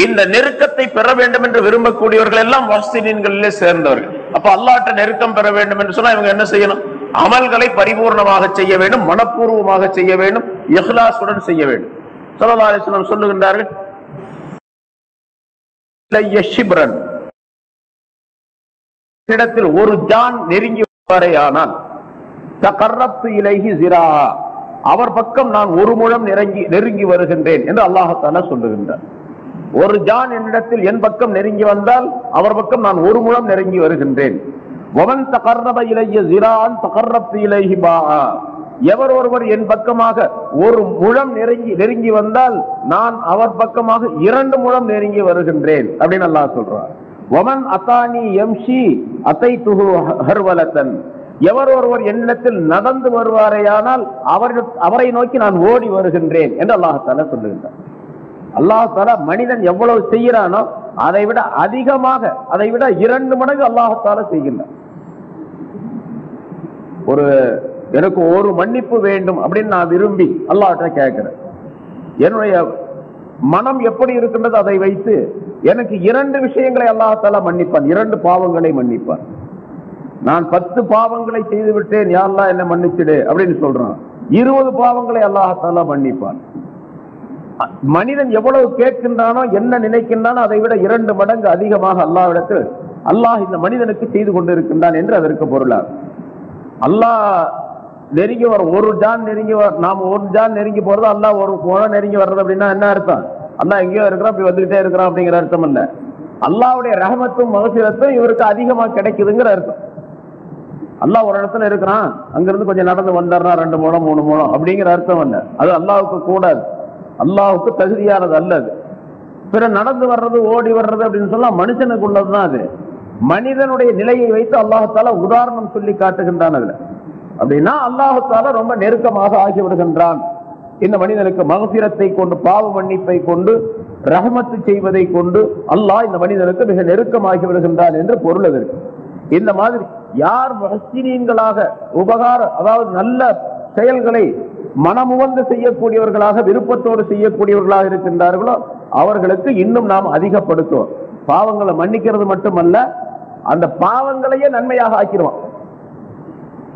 இந்த நெருக்கத்தை பெற வேண்டும் என்று விரும்பக்கூடியவர்கள் எல்லாம் வாஸ்தீனியன்களிலே சேர்ந்தவர்கள். அப்ப அல்லாட்ட நெருக்கம் பெற வேண்டும் என்று சொன்னா இவங்க என்ன செய்யணும்? அமல்களை பரிபூர்ணமாக செய்ய வேண்டும் மனப்பூர்வமாக செய்ய வேண்டும் இஹ்லாசுடன் செய்ய வேண்டும். ஸல்லல்லாஹு சொல்லுகின்றார்கள் இடத்தில் ஒரு ஜான் நெருங்கி வரையானால் தகர்ரத்து இலகி ஜிரா அவர் பக்கம் நான் ஒரு முழம் நெருங்கி நெருங்கி வருகின்றேன் என்று அல்லாஹத்தான சொல்லுகின்றார். ஒரு ஜான் என்னிடத்தில் என் பக்கம் நெருங்கி வந்தால் அவர் பக்கம் நான் ஒரு முழம் நெருங்கி வருகின்றேன். ஒவன் இலைய ஜிரான் இலைஹி எவர் ஒருவர் என் பக்கமாக ஒரு முழம் நெருங்கி நெருங்கி வந்தால் நான் அவர் பக்கமாக இரண்டு முழம் நெருங்கி வருகின்றேன் அப்படின்னு அல்லாஹ் சொல்றார் ஒமன் அத்தானி எம்ஷி அத்தை துகு ஹர்வலத்தன். எவர் ஒருவர் என்னிடத்தில் நடந்து வருவாரேயானால் அவர் அவரை நோக்கி நான் ஓடி வருகின்றேன் என்று அல்லாஹத்தால சொல்லுகின்றார் அல்லாஹால மனிதன் எவ்வளவு செய்கிறானோ அதை விட அதிகமாக அதை விட இரண்டு மடங்கு அல்லாஹத்தால செய்கின்றான். ஒரு எனக்கு ஒரு மன்னிப்பு வேண்டும் அப்படின்னு நான் விரும்பி அல்லாஹ்ட்ட கேட்கிறேன். என்னுடைய மனம் எப்படி இருக்கின்றது அதை வைத்து எனக்கு இரண்டு விஷயங்களை அல்லாஹால மன்னிப்பான் இரண்டு பாவங்களை மன்னிப்பான். நான் பத்து பாவங்களை செய்து விட்டேன் யாரெல்லாம் என்ன மன்னிச்சிடு அப்படின்னு சொல்றான். இருபது பாவங்களை அல்லாஹால மன்னிப்பான். மனிதன் எவ்வளவு கேட்கின்றானோ என்ன நினைக்கின்றானோ அதை விட இரண்டு மடங்கு அதிகமாக அல்லாவிடத்தில் அல்லாஹ் இந்த மனிதனுக்கு செய்து கொண்டிருக்கின்றான் என்று அதற்கு பொருளார். அல்லாஹ் நெருங்கி வர ஒரு ஜான் நெருங்கி வர நாம் ஒரு ஜான் நெருங்கி போறது அல்லாஹ் ஒரு குணம் நெருங்கி வர்றது அப்படின்னா என்ன அர்த்தம்? அண்ணா எங்கேயோ இருக்கிறான் அப்படி வந்துகிட்டே இருக்கிறான் அப்படிங்கிற அர்த்தம் இல்ல. அல்லாஹ்வுடைய ரஹமத்தும் மகசீரத்தும் இவருக்கு அதிகமா கிடைக்குதுங்கிற அர்த்தம். அல்லாஹ் ஒரு இடத்துல இருக்கிறான் அங்கிருந்து கொஞ்சம் நடந்து வந்துடுறான் ரெண்டு மூலம் மூணு மூலம் அப்படிங்கிற அர்த்தம் என்ன அது அல்லாவுக்கு கூடாது. அல்லாவுக்கு தகுதியானது அல்லது பிற நடந்து வர்றது ஓடி வர்றது அப்படின்னு சொன்னா மனுஷனுக்கு உள்ளதுதான் அது. மனிதனுடைய நிலையை வைத்து அல்லாஹால உதாரணம் சொல்லி காட்டுகின்றான் அதுல. அப்படின்னா அல்லாஹால ரொம்ப நெருக்கமாக ஆகிவிடுகின்றான். இந்த மனிதனுக்கு மகசிரத்தை கொண்டு பாவ மன்னிப்பை கொண்டு ரஹமத்து செய்வதை கொண்டு அல்லாஹ் இந்த மனிதனுக்கு மிக நெருக்கமாகி விடுகின்றான் என்று பொருள் அதற்கு இந்த மாதிரி யார் முஹஸ்ஸினீன்களாக உபகார அதாவது நல்ல செயல்களை மனமுவந்து செய்யக்கூடியவர்களாக விருப்பத்தோடு செய்யக்கூடியவர்களாக இருக்கின்றார்களோ அவர்களுக்கு இன்னும் நாம் அதிகப்படுத்துவோம். பாவங்களை மன்னிக்கிறது மட்டுமல்ல அந்த பாவங்களையே நன்மையாக ஆக்கிடுவோம்.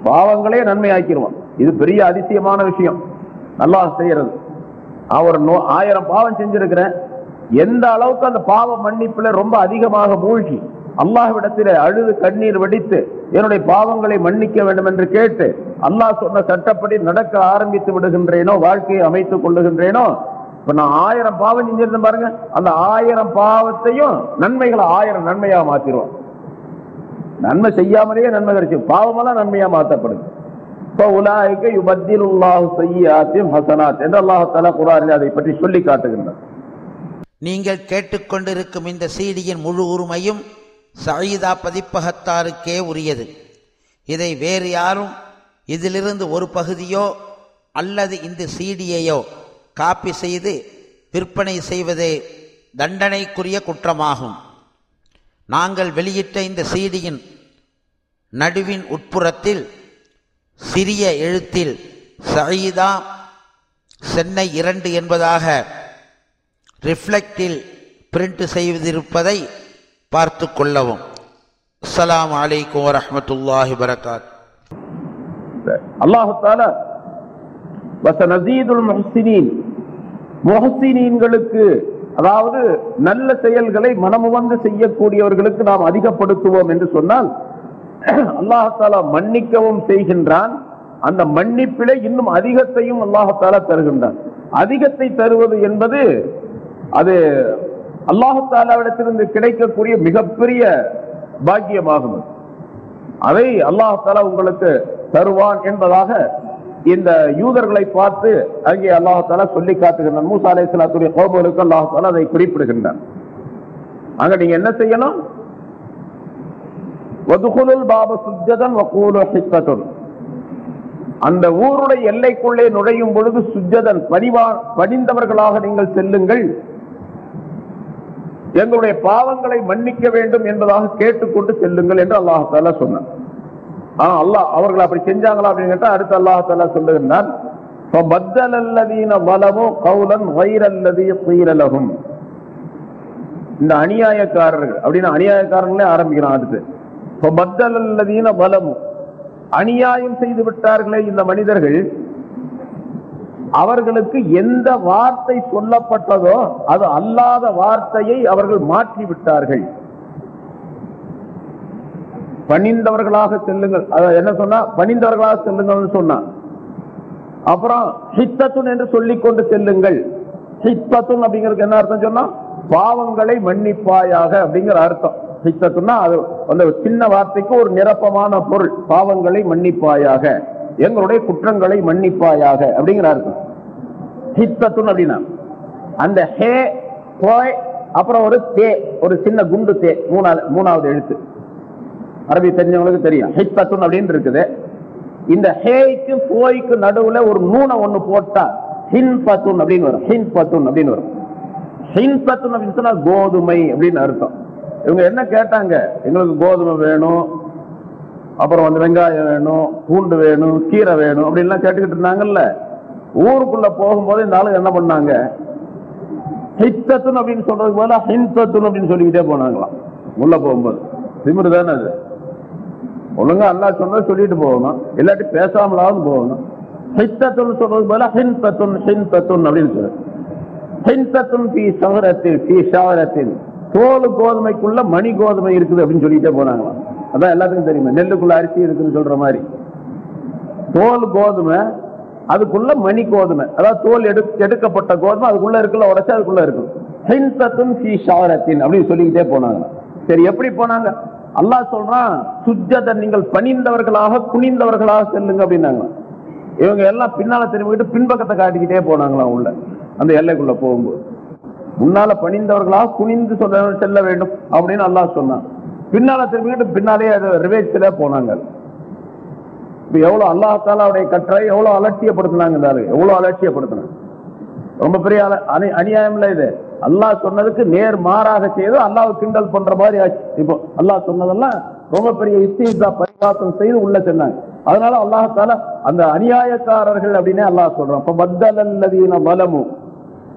பாவங்களே நன்மை ஆக்கிடுவோம் இது பெரிய அதிசயமான விஷயம். நல்லா செய்யறது. அவர் நோ ஆயிரம் பாவம் செஞ்சிருக்கிறேன். எந்த அளவுக்கு அந்த பாவ மன்னிப்புல ரொம்ப அதிகமாக மூழ்கி அல்லாஹ்விடத்தில் அழுது கண்ணீர் வடித்து என்னுடைய பாவங்களை மன்னிக்க வேண்டும் என்று கேட்டு அல்லாஹ் சொன்ன சட்டப்படி நடக்க ஆரம்பித்து விடுகின்றேனோ வாழ்க்கையை அமைத்துக் கொள்ளுகின்றேனோ இப்ப நான் ஆயிரம் பாவம் செஞ்சிருந்தேன் பாருங்க. அந்த ஆயிரம் பாவத்தையும் நன்மைகளை ஆயிரம் நன்மையா மாத்திருவோம். நன்மை செய்யாமலேயே நன்மை கிடைச்சு பாவமெல்லாம் நன்மையா மாற்றப்படுது இப்போ உலாய்க்க யுபத்திலுல்லாஹு செய்யாத்தையும் ஹசனாத் என்று அல்லாஹால குரானில் அதை பற்றி சொல்லி காட்டுகின்றார் நீங்கள் கேட்டுக்கொண்டிருக்கும் இந்த சீடியின் முழு உரிமையும் சயீதா பதிப்பகத்தாருக்கே உரியது. இதை வேறு யாரும் இதிலிருந்து ஒரு பகுதியோ அல்லது இந்த சீடியையோ காப்பி செய்து விற்பனை செய்வதே தண்டனைக்குரிய குற்றமாகும். நாங்கள் வெளியிட்ட இந்த சீடியின் நடுவின் உட்புறத்தில் சிறிய எழுத்தில் சயீதா சென்னை இரண்டு என்பதாக ரிஃப்ளெக்டில் பிரிண்ட் செய்திருப்பதை பார்த்து கொள்ளவும். அஸ்லாம் அலைக்கும் வரமத்துல்லாஹி வரகாத் அல்லாஹு தாலா வசனசீதுல் முஹ்சினீன்களுக்கு அதாவது நல்ல செயல்களை மனமுவந்து செய்யக்கூடியவர்களுக்கு நாம் அதிகப்படுத்துவோம் என்று சொன்னால் அல்லாஹாலா மன்னிக்கவும் செய்கின்றான். அந்த மன்னிப்பிலே இன்னும் அதிகத்தையும் அல்லாஹாலா தருகின்றான். அதிகத்தை தருவது என்பது அது அல்லாஹாலாவிடத்திலிருந்து கிடைக்கக்கூடிய மிகப்பெரிய பாக்கியமாகும். அதை அல்லாஹாலா உங்களுக்கு தருவான் என்பதாக இந்த யூதர்களை பார்த்து அங்கே அல்லாஹாலா சொல்லி காட்டுகின்றான். மூசா அலை சலாத்துடைய கோபுகளுக்கு அல்லாஹாலா அதை குறிப்பிடுகின்றான். அங்க நீங்க என்ன செய்யணும்? பாப அந்த ஊருடைய எல்லைக்குள்ளே நுழையும் பொழுது சுஜதன் பணிவா பணிந்தவர்களாக நீங்கள் செல்லுங்கள். எங்களுடைய பாவங்களை மன்னிக்க வேண்டும் என்பதாக கேட்டுக்கொண்டு செல்லுங்கள் என்று அல்லாஹால சொன்னான். ஆனா அல்லாஹ் அவர்கள் அப்படி செஞ்சாங்களா அப்படின்னு கேட்டா அடுத்து அல்லாஹால சொல்லுகின்றான் இந்த அநியாயக்காரர்கள் அப்படின்னு அநியாயக்காரர்களே ஆரம்பிக்கிறான் அடுத்து. அநியாயம் செய்து விட்டார்களே இந்த மனிதர்கள் அவர்களுக்கு எந்த வார்த்தை சொல்லப்பட்டதோ அது அல்லாத வார்த்தையை அவர்கள் மாற்றி விட்டார்கள் பணிந்தவர்களாக செல்லுங்கள். அத என்ன சொன்னா? பணிந்தவர்களாக செல்லுங்கள் சொன்னா. அப்புறம் ஹித்தத்துன் என்று சொல்லிக் கொண்டு செல்லுங்கள். ஹித்தத்துன் அப்படிங்கிறது என்ன அர்த்தம் சொன்னா? பாவங்களை மன்னிப்பாயாக அப்படிங்கிற அர்த்தம். ஹித்தத்துன்னா அது அந்த சின்ன வார்த்தைக்கு ஒரு நிரப்பமான பொருள். பாவங்களை மன்னிப்பாயாக. எங்களுடைய குற்றங்களை மன்னிப்பாயாக அப்படிங்கிற அர்த்தம் ஹித்தத்துன் அப்படின்னா அந்த ஹே போய் அப்புறம் ஒரு தே ஒரு சின்ன குண்டு தே மூணாவது மூணாவது எழுத்து. அரபி தெரிஞ்சவங்களுக்கு தெரியும். ஹித்தத்துன் அப்படின்னு இருக்குது. இந்த ஹேய்க்கு போய்க்கு நடுவுல ஒரு நூனை ஒண்ணு போட்டா ஹின் பத்துன் அப்படின்னு வரும். ஹின்பத்துன் அப்படின்னு வரும். ஹின்பத்துன் அப்படின்னு சொன்னா கோதுமை அப்படின்னு அர்த்தம். இவங்க என்ன கேட்டாங்க? எங்களுக்கு கோதுமை வேணும் அப்புறம் வந்து வெங்காயம் வேணும் பூண்டு வேணும் கீரை வேணும் அப்படின்லாம் கேட்டுக்கிட்டு இருந்தாங்கல்ல. ஊருக்குள்ள போகும்போது இந்த ஆளுங்க என்ன பண்ணாங்க? ஹித்தத்துன் அப்படின்னு சொல்றதுக்கு போல ஹிந்தத்துன் அப்படின்னு சொல்லிக்கிட்டே போனாங்களாம். உள்ள போகும்போது. திமிரு தானே அது? ஒழுங்கா அல்லா சொன்னது சொல்லிட்டு போகணும். இல்லாட்டி பேசாமலாவது போகணும். ஹித்தத்துன்னு சொல்றது போல ஹிந்தத்துன் ஹிந்தத்துன் அப்படின்னு சொல்லு. ஹிந்தத்துன் பி சகரத்தில் பி சகரத்தில் தோல் கோதுமைக்குள்ள மணி கோதுமை இருக்குது அப்படின்னு சொல்லிட்டே போனாங்களாம். அதான் எல்லாத்துக்கும் தெரியுமா. நெல்லுக்குள்ள அரிசி இருக்குன்னு சொல்ற மாதிரி. தோல் கோதுமை அதுக்குள்ள மணி கோதுமை. அதாவது தோல் எடு எடுக்கப்பட்ட கோதுமை அதுக்குள்ள இருக்குல்ல உடச்சு அதுக்குள்ள இருக்கும் ஹின்சத்துன் சி ஷாரத்தின் அப்படின்னு சொல்லிக்கிட்டே போனாங்க. சரி எப்படி போனாங்க? அல்லாஹ் சொல்றான் சுஜத நீங்கள் பணிந்தவர்களாக குனிந்தவர்களாக செல்லுங்க அப்படின்னாங்க. இவங்க எல்லாம் பின்னால திரும்பிக்கிட்டு பின்பக்கத்தை காட்டிக்கிட்டே போனாங்களா உள்ள. அந்த எல்லைக்குள்ள போகும்போது. முன்னால பணிந்தவர்களாக குனிந்து சொல்ல செல்ல வேண்டும் அப்படின்னு அல்லாஹ் சொன்னான். பின்னால திரும்பிக்கிட்டு பின்னாலே ரிவேஜ்ல போனாங்க. இப்போ எவ்வளவு அல்லாஹாலாவுடைய கட்டளை எவ்வளவு அலட்சியப்படுத்தினாங்க எவ்வளோ எவ்வளவு அலட்சியப்படுத்தினாங்க? ரொம்ப பெரிய அணி அநி- அநியாயம் இல்ல இது. அல்லாஹ் சொன்னதுக்கு நேர் மாறாக செய்து அல்லாஹ் கிண்டல் பண்ற மாதிரி ஆச்சு. இப்போ அல்லாஹ் சொன்னதெல்லாம் ரொம்ப பெரிய இஸ்தீசா பரிகாசம் செய்து உள்ள சென்னாங்க. அதனால அல்லாஹால அந்த அநியாயக்காரர்கள் அப்படின்னே அல்லாஹ் சொல்றான். இப்போ பத்தலல்லதீன பலமும்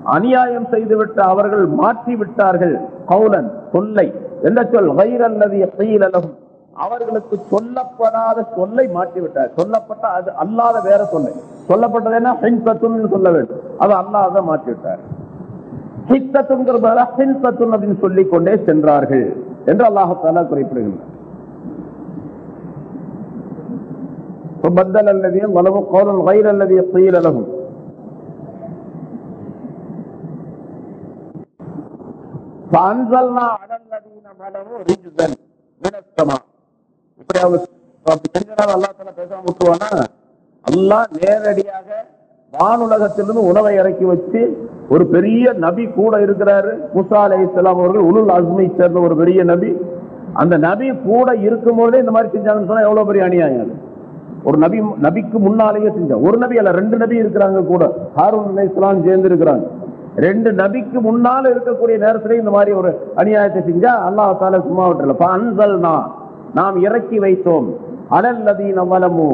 அநியாயம் செய்துவிட்ட அவர்கள் மாற்றி விட்டார்கள் கௌலன் சொல்லை எந்த சொல் வைரல்லதி செய்யலகும் அவர்களுக்கு சொல்லப்படாத சொல்லை மாற்றி விட்டார் சொல்லப்பட்ட அது அல்லாத வேற சொல்லை சொல்லப்பட்டது என்ன ஹின்சத்துன்னு சொல்ல வேண்டும் அது அல்லாத மாற்றி விட்டார் ஹித்தத்துங்கிறதால ஹின்சத்துன் அப்படின்னு சொல்லிக் கொண்டே சென்றார்கள் என்று அல்லாஹால குறிப்பிடுகின்றார் فبدل الذين ظلموا قولا غير الذي قيل لهم فأنزلنا على الذين ظلموا رجزا من السماء இப்படி அவங்க அப்படி செஞ்சனால அல்லா தலா பேசாம விட்டுருவானா அல்லாஹ் நேரடியாக வானுலகத்திலிருந்து உணவை இறக்கி வச்சு ஒரு பெரிய நபி கூட இருக்கிறாரு முசா அலை இஸ்லாம் அவர்கள் உலுல் அஸ்மை சேர்ந்த ஒரு பெரிய நபி அந்த நபி கூட இருக்கும்போதே இந்த மாதிரி செஞ்சாங்கன்னு சொன்னா எவ்வளவு பெரிய அநியாயம் அது ஒரு நபி நபிக்கு முன்னாலேயே செஞ்சாங்க ஒரு நபி அல்ல ரெண்டு நபி இருக்கிறாங்க கூட ஹாரூன் அலை இஸ்லாம் சேர்ந்து இருக்கிறாங்க ரெண்டு நபிக்கு முன்னால இருக்கக்கூடிய நேரத்திலே இந்த மாதிரி ஒரு அநியாயத்தை செஞ்சா அல்லாஹ் தால சும்மா விட்டுல அன்சல்னா நாம் இறக்கி வைத்தோம். அனல்லதீன வலமு.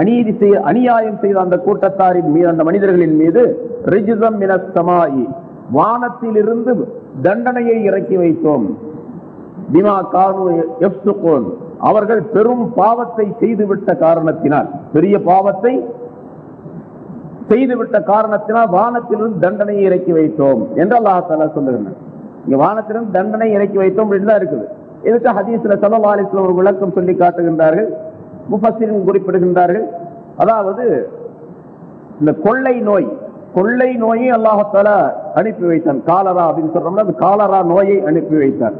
அநீதி செய்ய அநியாயம் செய்த அந்த கூட்டத்தாரின் மீது அந்த மனிதர்களின் மீது ரிஜிசம் மினஸ்தமாயி வானத்திலிருந்து தண்டனையை இறக்கி வைத்தோம். பிமா கானு எப்சுகோன் அவர்கள் பெரும் பாவத்தை செய்துவிட்ட காரணத்தினால் பெரிய பாவத்தை செய்துவிட்ட காரணத்தினால் வானத்திலிருந்து தண்டனையை இறக்கி வைத்தோம் என்று அல்லாஹால சொல்லுகிறார் இங்க வானத்திலிருந்து தண்டனை இறக்கி வைத்தோம் அப்படின்னு இருக்குது. இதுக்கு ஹதீஸ்ல சல்லா ஒரு விளக்கம் சொல்லி காட்டுகின்றார்கள்? முஃபசிலும் குறிப்பிடுகின்றார்கள். அதாவது இந்த கொள்ளை நோய் கொள்ளை நோயை அல்லாஹால அனுப்பி வைத்தான். காலரா அப்படின்னு சொல்றோம்னா அந்த காலரா நோயை அனுப்பி வைத்தார்.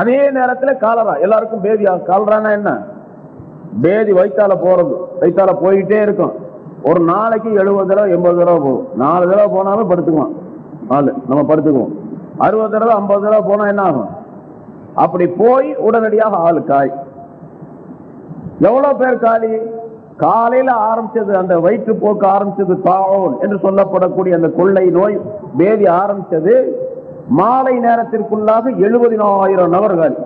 அதே நேரத்துல காலரா எல்லாருக்கும் பேதி காலரானா என்ன? பேதி வயிற்றால போறது வயிற்றால போயிட்டே இருக்கும். ஒரு நாளைக்கு எழுபது தடவை எண்பது தடவை போகும். நாலு தடவை போனாலும் படுத்துக்குவோம் நாலு நம்ம படுத்துக்குவோம். அறுபது தடவை ஐம்பது தடவை போனா என்ன ஆகும்? அப்படி போய் உடனடியாக ஆளு காய். எவ்வளவு பேர் காலி? காலையில ஆரம்பிச்சது அந்த வயிற்று போக்கு ஆரம்பிச்சது தாவோன் என்று சொல்லப்படக்கூடிய அந்த கொள்ளை நோய் பேதி ஆரம்பிச்சது மாலை நேரத்திற்குள்ளாக எழுபதினாயிரம் நபர் நபர்கள்.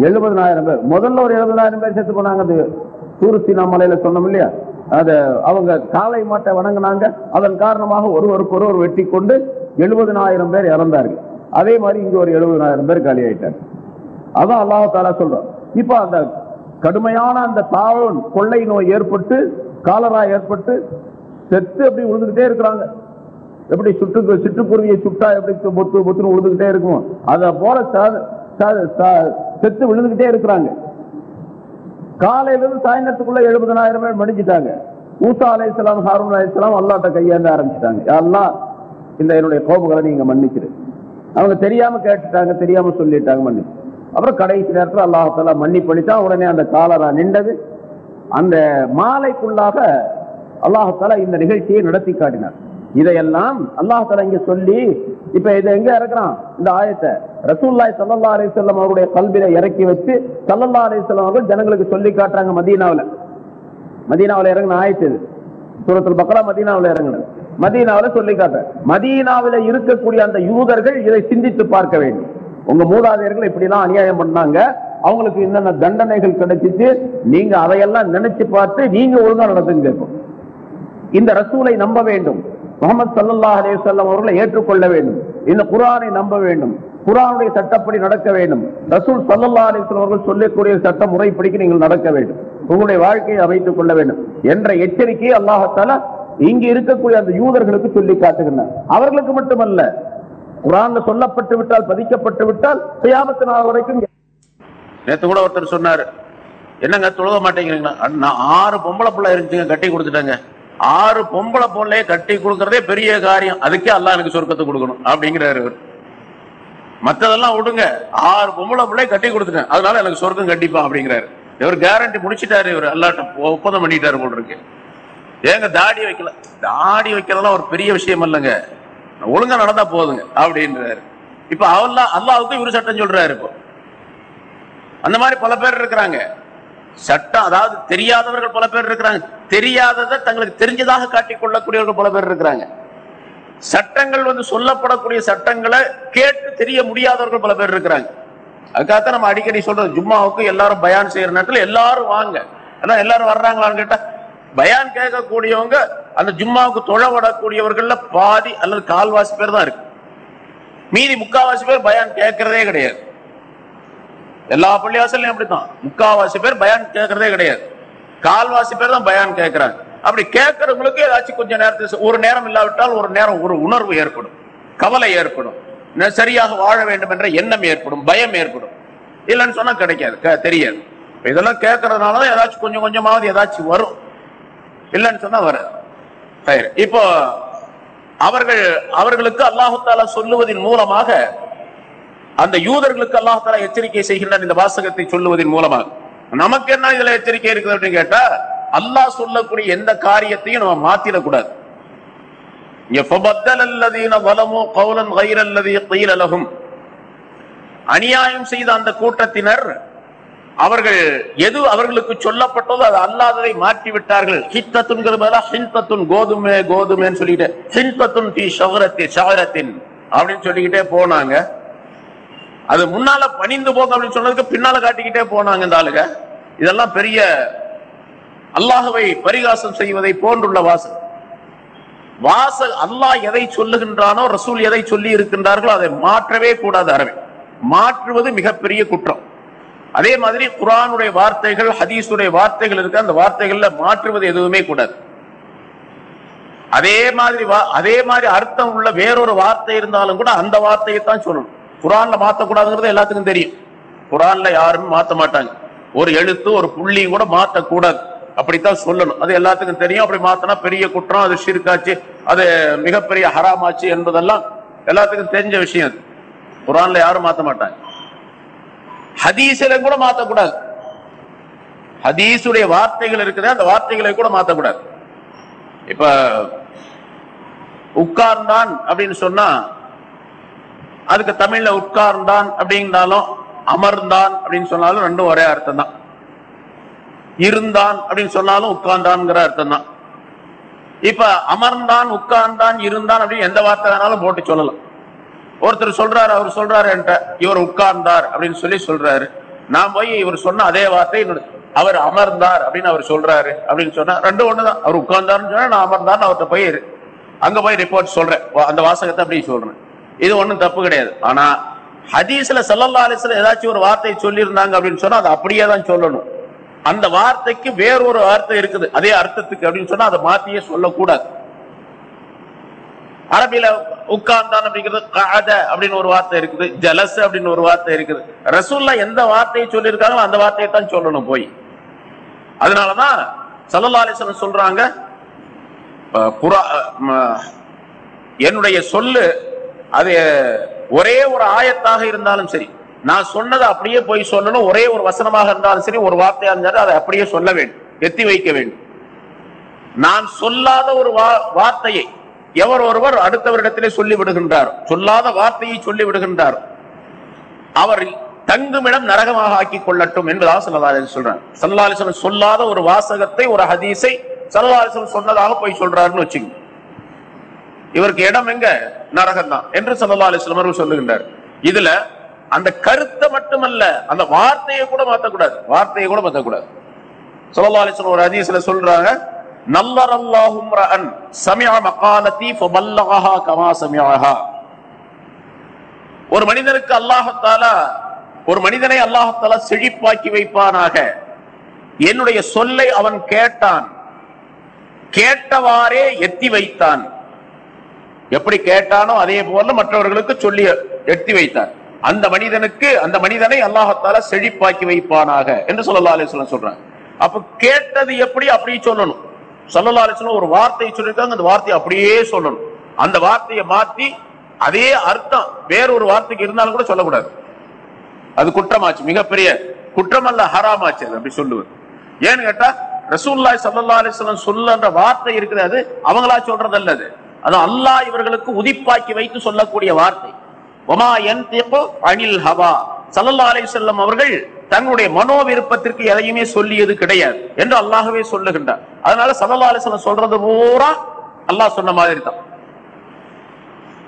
எழுபதினாயிரம் பேர். முதல்ல ஒரு எழுபதாயிரம் பேர் செத்து போனாங்க அது சூரசீனா மலையில சொன்னோம் இல்லையா? அதை அவங்க காளை மாட்டை வணங்கினாங்க. அதன் காரணமாக ஒருவருக்கு ஒருவர் வெட்டி கொண்டு எழுபதனாயிரம் பேர் இறந்தார்கள். அதே மாதிரி இங்க ஒரு எழுபதனாயிரம் பேர் காலி ஆயிட்டாங்க. அதான் அல்லாஹ் தாலா சொல்றோம் இப்ப அந்த கடுமையான அந்த தாழ் கொள்ளை நோய் ஏற்பட்டு காலரா ஏற்பட்டு செத்து அப்படி விழுந்துகிட்டே இருக்கிறாங்க. எப்படி சுட்டு சிட்டுக்குருவியை சுட்டா எப்படி பொத்து பொத்துன்னு விழுந்துகிட்டே இருக்கும்? அதை போல செத்து விழுந்துகிட்டே இருக்கிறாங்க. காலையிலிருந்து சாயந்தரத்துக்குள்ள எழுபதனாயிரம் பேர் மடிஞ்சிட்டாங்க. ஊசா அலை இஸ்லாம் ஹாரூன் அலை இஸ்லாம் அல்லாட்ட கையாண்டு ஆரம்பிச்சிட்டாங்க. அல்லாஹ் இந்த என்னுடைய கோபுகளை நீங்க மன்னிச்சிரு. அவங்க தெரியாம கேட்டுட்டாங்க தெரியாம சொல்லிட்டாங்க மன்னி அப்புறம் கடைசி நேரத்துல அல்லாஹால மன்னிப்பளித்தான் உடனே அந்த காலரா நின்றது. அந்த மாலைக்குள்ளாக அல்லாஹால இந்த நிகழ்ச்சியை நடத்தி காட்டினார். இதையெல்லாம் அல்லாஹ் தஆலா இங்க சொல்லி இப்ப இதை எங்க இறக்குறான்? இந்த ஆயத்தை. ரசூல்லாய் சல்லா அலைஹி வஸல்லம் அவருடைய கல்வியில இறக்கி வச்சு சல்லல்லா அலைஹி அவர்கள் ஜனங்களுக்கு சொல்லி காட்டுறாங்க மதீனாவுல. மதீனாவுல இறங்கின ஆயத்து இது. சூரத்துல் பக்ரா மதீனாவுல இறங்கினது. மதீனாவுல சொல்லி காட்ட மதீனாவுல இருக்கக்கூடிய அந்த யூதர்கள் இதை சிந்தித்து பார்க்க வேண்டும். உங்க மூதாதையர்கள் இப்படி எல்லாம் அநியாயம் பண்ணாங்க. அவங்களுக்கு என்னென்ன தண்டனைகள் கிடைச்சிச்சு? நீங்க அதையெல்லாம் நினைச்சு பார்த்து நீங்க ஒழுங்கா நடந்துங்க கேட்கும் இந்த ரசூலை நம்ப வேண்டும். முகமது சல்லா அலிசல்லம் அவர்களை ஏற்றுக்கொள்ள வேண்டும். இந்த குரானை நம்ப வேண்டும். குரானுடைய சட்டப்படி நடக்க வேண்டும். ரசூல் சல்லல்லாஹு அலைஹி அவர்கள் சொல்லக்கூடிய சட்ட முறைப்படிக்கு நீங்கள் நடக்க வேண்டும். உங்களுடைய வாழ்க்கையை அமைத்துக் கொள்ள வேண்டும். என்ற எச்சரிக்கையை அல்லாஹத்தால இங்கு இருக்கக்கூடிய அந்த யூதர்களுக்கு சொல்லி காட்டுகின்றனர் அவர்களுக்கு மட்டுமல்ல குர்ஆன்ல சொல்லப்பட்டு விட்டால் பதிக்கப்பட்டு விட்டால் கியாமத்து நாள் வரைக்கும் நேற்று கூட ஒருத்தர் சொன்னார் என்னங்க தொழுக மாட்டேங்கிறீங்களா? நான் ஆறு பொம்பளை பிள்ளை இருந்துச்சுங்க கட்டி கொடுத்துட்டாங்க. ஆறு பொம்பளை பொண்ணே கட்டி கொடுக்கறதே பெரிய காரியம். அதுக்கே அல்லாஹ் எனக்கு சொர்க்கத்தை கொடுக்கணும். அப்படிங்கிறாரு இவர். விடுங்க. ஆறு பொம்பளை பிள்ளை கட்டி கொடுத்துட்டேன். அதனால எனக்கு சொர்க்கம் கண்டிப்பா அப்படிங்கிறாரு. இவர் கேரண்டி முடிச்சிட்டாரு இவர். அல்லாட்ட ஒப்பந்தம் பண்ணிட்டாரு போல் இருக்கு. ஏங்க தாடி வைக்கல. தாடி வைக்கிறதெல்லாம் ஒரு பெரிய விஷயம் இல்லைங்க. ஒழுங்கா நடந்தா போதுங்க அப்படின்றாரு. இப்ப அவல்லா அல்லாவுக்கும் இவரு சட்டம் சொல்றாரு இப்போ. அந்த மாதிரி பல பேர் இருக்கிறாங்க. சட்டம் அதாவது தெரியாதவர்கள் பல பேர் இருக்கிறாங்க. தெரியாததை தங்களுக்கு தெரிஞ்சதாக காட்டிக் கொள்ளக்கூடியவர்கள் பல பேர் இருக்கிறாங்க. சட்டங்கள் வந்து சொல்லப்படக்கூடிய சட்டங்களை கேட்டு தெரிய முடியாதவர்கள் பல பேர் இருக்கிறாங்க. அதுக்காகத்தான் நம்ம அடிக்கடி சொல்றோம் ஜும்மாவுக்கு எல்லாரும் பயான் செய்யற நேரத்தில் எல்லாரும் வாங்க. ஆனா எல்லாரும் வர்றாங்களான்னு கேட்டா பயான் கேட்கக்கூடியவங்க அந்த ஜும்மாவுக்கு தொழவிடக்கூடியவர்கள்ல பாதி அல்லது கால்வாசி பேர் தான் இருக்கு. மீதி முக்காவாசி பேர் பயான் கேட்கறதே கிடையாது. எல்லா பள்ளிவாசலையும் அப்படித்தான். முக்காவாசி பேர் பயான் கேட்கறதே கிடையாது. கால்வாசி பேர் தான் பயான் கேட்கறாங்க. அப்படி கேட்கறவங்களுக்கு ஏதாச்சும் கொஞ்சம் நேரத்துக்கு ஒரு நேரம் இல்லாவிட்டால் ஒரு நேரம் ஒரு உணர்வு ஏற்படும். கவலை ஏற்படும். சரியாக வாழ வேண்டும் என்ற எண்ணம் ஏற்படும். பயம் ஏற்படும். இல்லைன்னு சொன்னா கிடைக்காது. தெரியாது. இதெல்லாம் கேட்கறதுனால தான் ஏதாச்சும் கொஞ்சம் கொஞ்சமாவது ஏதாச்சும் வரும். இல்லைன்னு சொன்னா வராது. இப்போ அவர்கள் அவர்களுக்கு அல்லாஹு தாலா சொல்லுவதன் மூலமாக அந்த யூதர்களுக்கு அல்லாஹால எச்சரிக்கை செய்கின்றான் இந்த வாசகத்தை சொல்லுவதன் மூலமாக. நமக்கு என்ன இதுல எச்சரிக்கை இருக்குது அப்படின்னு கேட்டா அல்லாஹ் சொல்லக்கூடிய எந்த காரியத்தையும் நம்ம மாத்திடக்கூடாது. அநியாயம் செய்த அந்த கூட்டத்தினர் அவர்கள் எது அவர்களுக்கு சொல்லப்பட்டதோ அது அல்லாததை மாற்றி விட்டார்கள் ஹித்தத்துன்கிற மேல ஹிந்தத்துன் கோதுமே கோதுமேன்னு சொல்லிட்டு ஹிந்தத்துன் டி சௌரத்தின் அப்படின்னு சொல்லிக்கிட்டே போனாங்க. அது முன்னால பணிந்து போங்க அப்படின்னு சொன்னதுக்கு பின்னால காட்டிக்கிட்டே போனாங்க இந்த ஆளுங்க. இதெல்லாம் பெரிய அல்லாஹவை பரிகாசம் செய்வதை போன்றுள்ள வாசல். வாசல் அல்லாஹ் எதை சொல்லுகின்றானோ ரசூல் எதை சொல்லி இருக்கின்றார்களோ அதை மாற்றவே கூடாது அறவே மாற்றுவது மிகப்பெரிய குற்றம். அதே மாதிரி குரானுடைய வார்த்தைகள் ஹதீஸுடைய வார்த்தைகள் இருக்கு அந்த வார்த்தைகள்ல மாற்றுவது எதுவுமே கூடாது. அதே மாதிரி வா- அதே மாதிரி அர்த்தம் உள்ள வேறொரு வார்த்தை இருந்தாலும் கூட அந்த வார்த்தையை தான் சொல்லணும். குரான்ல மாத்தக்கூடாதுங்கிறது எல்லாத்துக்கும் தெரியும். குரான்ல யாருமே மாத்த மாட்டாங்க. ஒரு எழுத்து ஒரு புள்ளியும் கூட மாத்தக்கூடாது. அப்படித்தான் சொல்லணும். அது எல்லாத்துக்கும் தெரியும். அப்படி மாத்தினா பெரிய குற்றம் அது ஷிர்காச்சு அது மிகப்பெரிய ஹராமாச்சு என்பதெல்லாம் எல்லாத்துக்கும் தெரிஞ்ச விஷயம் அது. குரான்ல யாரும் மாத்த மாட்டாங்க. ஹதீஸில கூட மாத்தக்கூடாது. ஹதீஸுடைய வார்த்தைகள் இருக்குது அந்த வார்த்தைகளை கூட மாத்தக்கூடாது. இப்ப உட்கார்ந்தான் அப்படின்னு சொன்னா அதுக்கு தமிழ்ல உட்கார்ந்தான் அப்படின்னாலும் அமர்ந்தான் அப்படின்னு சொன்னாலும் ரெண்டும் ஒரே அர்த்தம் தான். இருந்தான் அப்படின்னு சொன்னாலும் உட்கார்ந்தான்ங்கிற அர்த்தம் தான். இப்ப அமர்ந்தான் உட்கார்ந்தான் இருந்தான் அப்படின்னு எந்த வார்த்தை வேணாலும் போட்டு சொல்லலாம். ஒருத்தர் சொல்றாரு அவர் சொல்றாரு என்கிட்ட இவர் உட்கார்ந்தார் அப்படின்னு சொல்லி சொல்றாரு. நான் போய் இவர் சொன்ன அதே வார்த்தை அவர் அமர்ந்தார் அப்படின்னு அவர் சொல்றாரு அப்படின்னு சொன்னா ரெண்டும் ஒண்ணுதான். அவர் உட்கார்ந்தாருன்னு சொன்னா நான் அமர்ந்தார்னு அவர்கிட்ட போய் அங்க போய் ரிப்போர்ட் சொல்றேன். அந்த வாசகத்தை அப்படி சொல்றேன். இது ஒண்ணும் தப்பு கிடையாது. ஆனா ஹதீஸ்ல சல்லல்லா அலிஸ்ல ஏதாச்சும் ஒரு வார்த்தை சொல்லியிருந்தாங்க அப்படின்னு சொன்னா அதை அப்படியே தான் சொல்லணும். அந்த வார்த்தைக்கு வேறொரு வார்த்தை இருக்குது. அதே அர்த்தத்துக்கு அப்படின்னு சொன்னா அதை மாத்தியே சொல்லக்கூடாது. அரபியில உட்கார்ந்தான் அப்படிங்கிறது கஅத அப்படின்னு ஒரு வார்த்தை இருக்குது. ஜலஸ் அப்படின்னு ஒரு வார்த்தை இருக்குது. ரசூல்லா எந்த வார்த்தையை சொல்லியிருக்காங்களோ அந்த வார்த்தையை தான் சொல்லணும் போய். அதனாலதான் ஸல்லல்லாஹு அலைஹி சொல்றாங்க என்னுடைய சொல்லு அது ஒரே ஒரு ஆயத்தாக இருந்தாலும் சரி. நான் சொன்னதை அப்படியே போய் சொல்லணும். ஒரே ஒரு வசனமாக இருந்தாலும் சரி ஒரு வார்த்தையா இருந்தாலும் அதை அப்படியே சொல்ல வேண்டும். எத்தி வைக்க வேண்டும். நான் சொல்லாத ஒரு வா- வார்த்தையை எவர் ஒருவர் அடுத்தவரிடத்திலே சொல்லி விடுகின்றார் சொல்லாத வார்த்தையை சொல்லி விடுகின்றார் அவர் தங்குமிடம் நரகமாக ஆக்கி கொள்ளட்டும் என்பதாக சல்லாலிசன் சொல்றாங்க சல்லாலிசன் சொல்லாத ஒரு வாசகத்தை ஒரு ஹதீஸை சல்லாலிசன் சொன்னதாக போய் சொல்றாருன்னு வச்சுக்கோங்க. இவருக்கு இடம் எங்க? நரகம் தான் என்று சல்லா அலைஹி அவர்கள் சொல்லுகின்றார். இதுல அந்த கருத்தை மட்டுமல்ல அந்த வார்த்தையை கூட மாத்தக்கூடாது. வார்த்தையை கூட மாத்தக்கூடாது. சல்லா அலைஹி ஒரு அதிசல சொல்றாங்க நல்லரல்லாஹு ரஅன் சமிஅ மகாலதி ஃபபல்லகஹா கமா ஒரு மனிதனுக்கு அல்லாஹத்தாலா ஒரு மனிதனை அல்லாஹத்தாலா செழிப்பாக்கி வைப்பானாக. என்னுடைய சொல்லை அவன் கேட்டான். கேட்டவாறே எத்தி வைத்தான். எப்படி கேட்டானோ அதே போல மற்றவர்களுக்கு சொல்லி எட்டி வைத்தார். அந்த மனிதனுக்கு அந்த மனிதனை அல்லாஹத்தால செழிப்பாக்கி வைப்பானாக என்று சொல்லல்லா அலிஸ்லாம் சொல்றாங்க. அப்ப கேட்டது எப்படி அப்படியே சொல்லணும். சொல்லல்லா அலிஸ்லாம் ஒரு வார்த்தையை சொல்லியிருக்காங்க அந்த வார்த்தையை அப்படியே சொல்லணும். அந்த வார்த்தையை மாத்தி அதே அர்த்தம் வேறொரு வார்த்தைக்கு இருந்தாலும் கூட சொல்லக்கூடாது. அது குற்றமாச்சு மிகப்பெரிய குற்றம் அல்ல ஹராமாச்சு அது அப்படி சொல்லுவது ஏன்னு கேட்டா ரசூல்லாய் சல்லா அலிஸ்லாம் சொல்லுன்ற வார்த்தை இருக்குது அது அவங்களா சொல்றது அல்லது அது அல்லாஹ் இவர்களுக்கு உதிப்பாக்கி வைத்து சொல்லக்கூடிய வார்த்தை. ஒமா என் அனில் ஹவா. சல்லல்லா அலிசல்லம் அவர்கள் தங்களுடைய மனோ விருப்பத்திற்கு எதையுமே சொல்லியது கிடையாது என்று அல்லாஹவே சொல்லுகின்றார். அதனால சல்லல்லா செல்லம் சொல்றது பூரா அல்லாஹ் சொன்ன மாதிரி தான்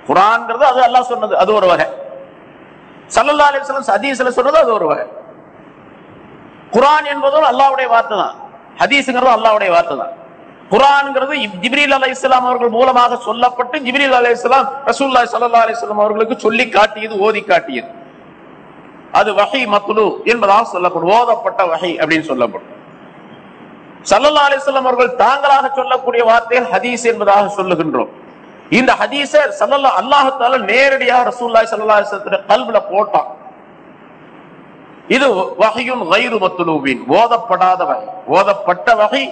குரான்ங்கிறது அது அல்லாஹ் சொன்னது அது ஒரு வகை. சல்லல்லா அலிஸ்லாம் ஹதீஸ்ல சொன்னது அது ஒரு வகை. குரான் என்பதும் அல்லாஹ்வுடைய வார்த்தை தான் ஹதீஸ்ங்கிறது அல்லாவுடைய வார்த்தை தான் குரான்ங்கிறது ஜிப்ரீல் அலி இஸ்லாம் அவர்கள் மூலமாக சொல்லப்பட்டு ஜிப்ரீல் அலி இஸ்லாம் ரசூல்லா சல்லா அலிஸ்லாம் அவர்களுக்கு சொல்லி காட்டியது ஓதி காட்டியது. அது வகை மத்துலு என்பதாக சொல்லப்படும் ஓதப்பட்ட வகை அப்படின்னு சொல்லப்படும். சல்லா அலிஸ்லாம் அவர்கள் தாங்களாக சொல்லக்கூடிய வார்த்தைகள் ஹதீஸ் என்பதாக சொல்லுகின்றோம். இந்த ஹதீஸ சல்லல்லா அல்லாஹத்தால நேரடியாக ரசூல்லாய் சல்லா அலிஸ்லத்துடைய கல்வில போட்டான். இது வகையும் வயிறு மத்துலூவின் ஓதப்படாத வகை ஓதப்பட்ட வகை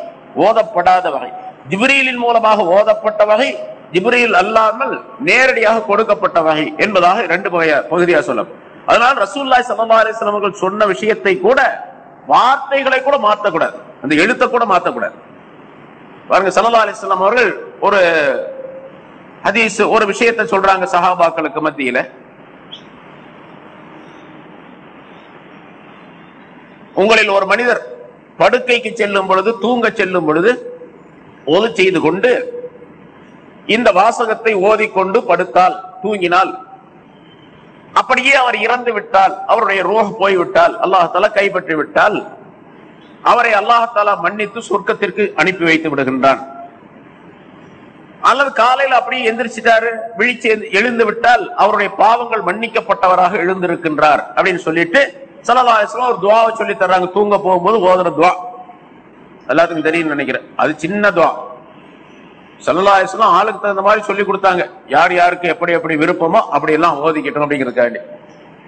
ஓதப்படாத வகை. ஜிப்ரீலின் மூலமாக ஓதப்பட்ட வகை ஜிப்ரீல் அல்லாமல் நேரடியாக கொடுக்கப்பட்ட வகை என்பதாக இரண்டு வகையா பகுதியா சொல்லப்படும் அதனால் ரசூல்லாய் சல்லா அலிஸ்லாம் அவர்கள் சொன்ன விஷயத்தை கூட வார்த்தைகளை கூட மாற்றக்கூடாது. அந்த எழுத்தை கூட மாற்றக்கூடாது. பாருங்க சல்லா அலிஸ்லாம் அவர்கள் ஒரு ஹதீஸ் ஒரு விஷயத்தை சொல்றாங்க சஹாபாக்களுக்கு மத்தியில. உங்களில் ஒரு மனிதர் படுக்கைக்கு செல்லும் பொழுது தூங்க செல்லும் பொழுது ஒது செய்து கொண்டு இந்த வாசகத்தை ஓதிக்கொண்டு படுத்தால் தூங்கினால் அப்படியே அவர் இறந்து விட்டால் அவருடைய ரோக போய்விட்டால் அல்லாஹால கைப்பற்றி விட்டால் அவரை அல்லாஹால மன்னித்து சொர்க்கத்திற்கு அனுப்பி வைத்து விடுகின்றான். அல்லது காலையில் அப்படியே எந்திரிச்சிட்டாரு விழிச்சு எழுந்து- எழுந்து விட்டால் அவருடைய பாவங்கள் மன்னிக்கப்பட்டவராக எழுந்திருக்கின்றார் அப்படின்னு சொல்லிட்டு சல்லல்லாஹு ஒரு துவாவை சொல்லி தர்றாங்க. தூங்க போகும்போது ஓதுற துவா. எல்லாத்துக்கும் தெரியும் நினைக்கிறேன். அது சின்ன துவா. சல்லல்லாஹு ஆளுக்கு தகுந்த மாதிரி சொல்லி கொடுத்தாங்க. யார் யாருக்கு எப்படி எப்படி விருப்பமோ அப்படி எல்லாம் ஓதிக்கிட்டோம் அப்படிங்கிறதுக்காண்டி.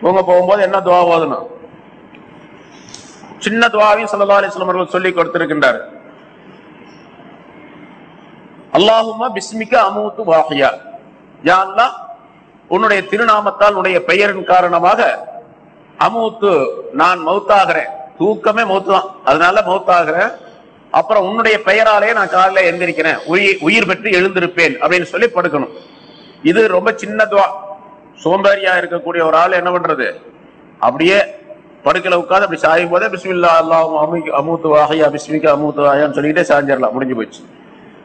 தூங்க போகும்போது என்ன துவா ஓதணும்? சின்ன துவாவையும் சல்லல்லாஹு அலைஹி அவர்கள் சொல்லி கொடுத்திருக்கின்றார். அல்லாஹுமா பிஸ்மிக்க அமூத்து வாஹியா. யா உன்னுடைய திருநாமத்தால் உன்னுடைய பெயரின் காரணமாக அமௌத்து நான் மௌத்தாகிறேன் தூக்கமே மௌத்து தான் அதனால மௌத்தாகிறேன் அப்புறம் உன்னுடைய பெயராலே நான் காலையில் எந்திரிக்கிறேன். உயிர் உயிர் பெற்று எழுந்திருப்பேன் அப்படின்னு சொல்லி படுக்கணும். இது ரொம்ப சின்னதுவா சோம்பேறியா இருக்கக்கூடிய ஒரு ஆள் என்ன பண்றது? அப்படியே படுக்கல உட்காந்து அப்படி சாயும் போதே பிஸ்மில்லா அல்லாஹ் அமூத்து வாகையா பிஸ்மிக்க அமூத்து வாஹியான்னு சொல்லிக்கிட்டே சாஞ்சிடலாம். முடிஞ்சு போச்சு.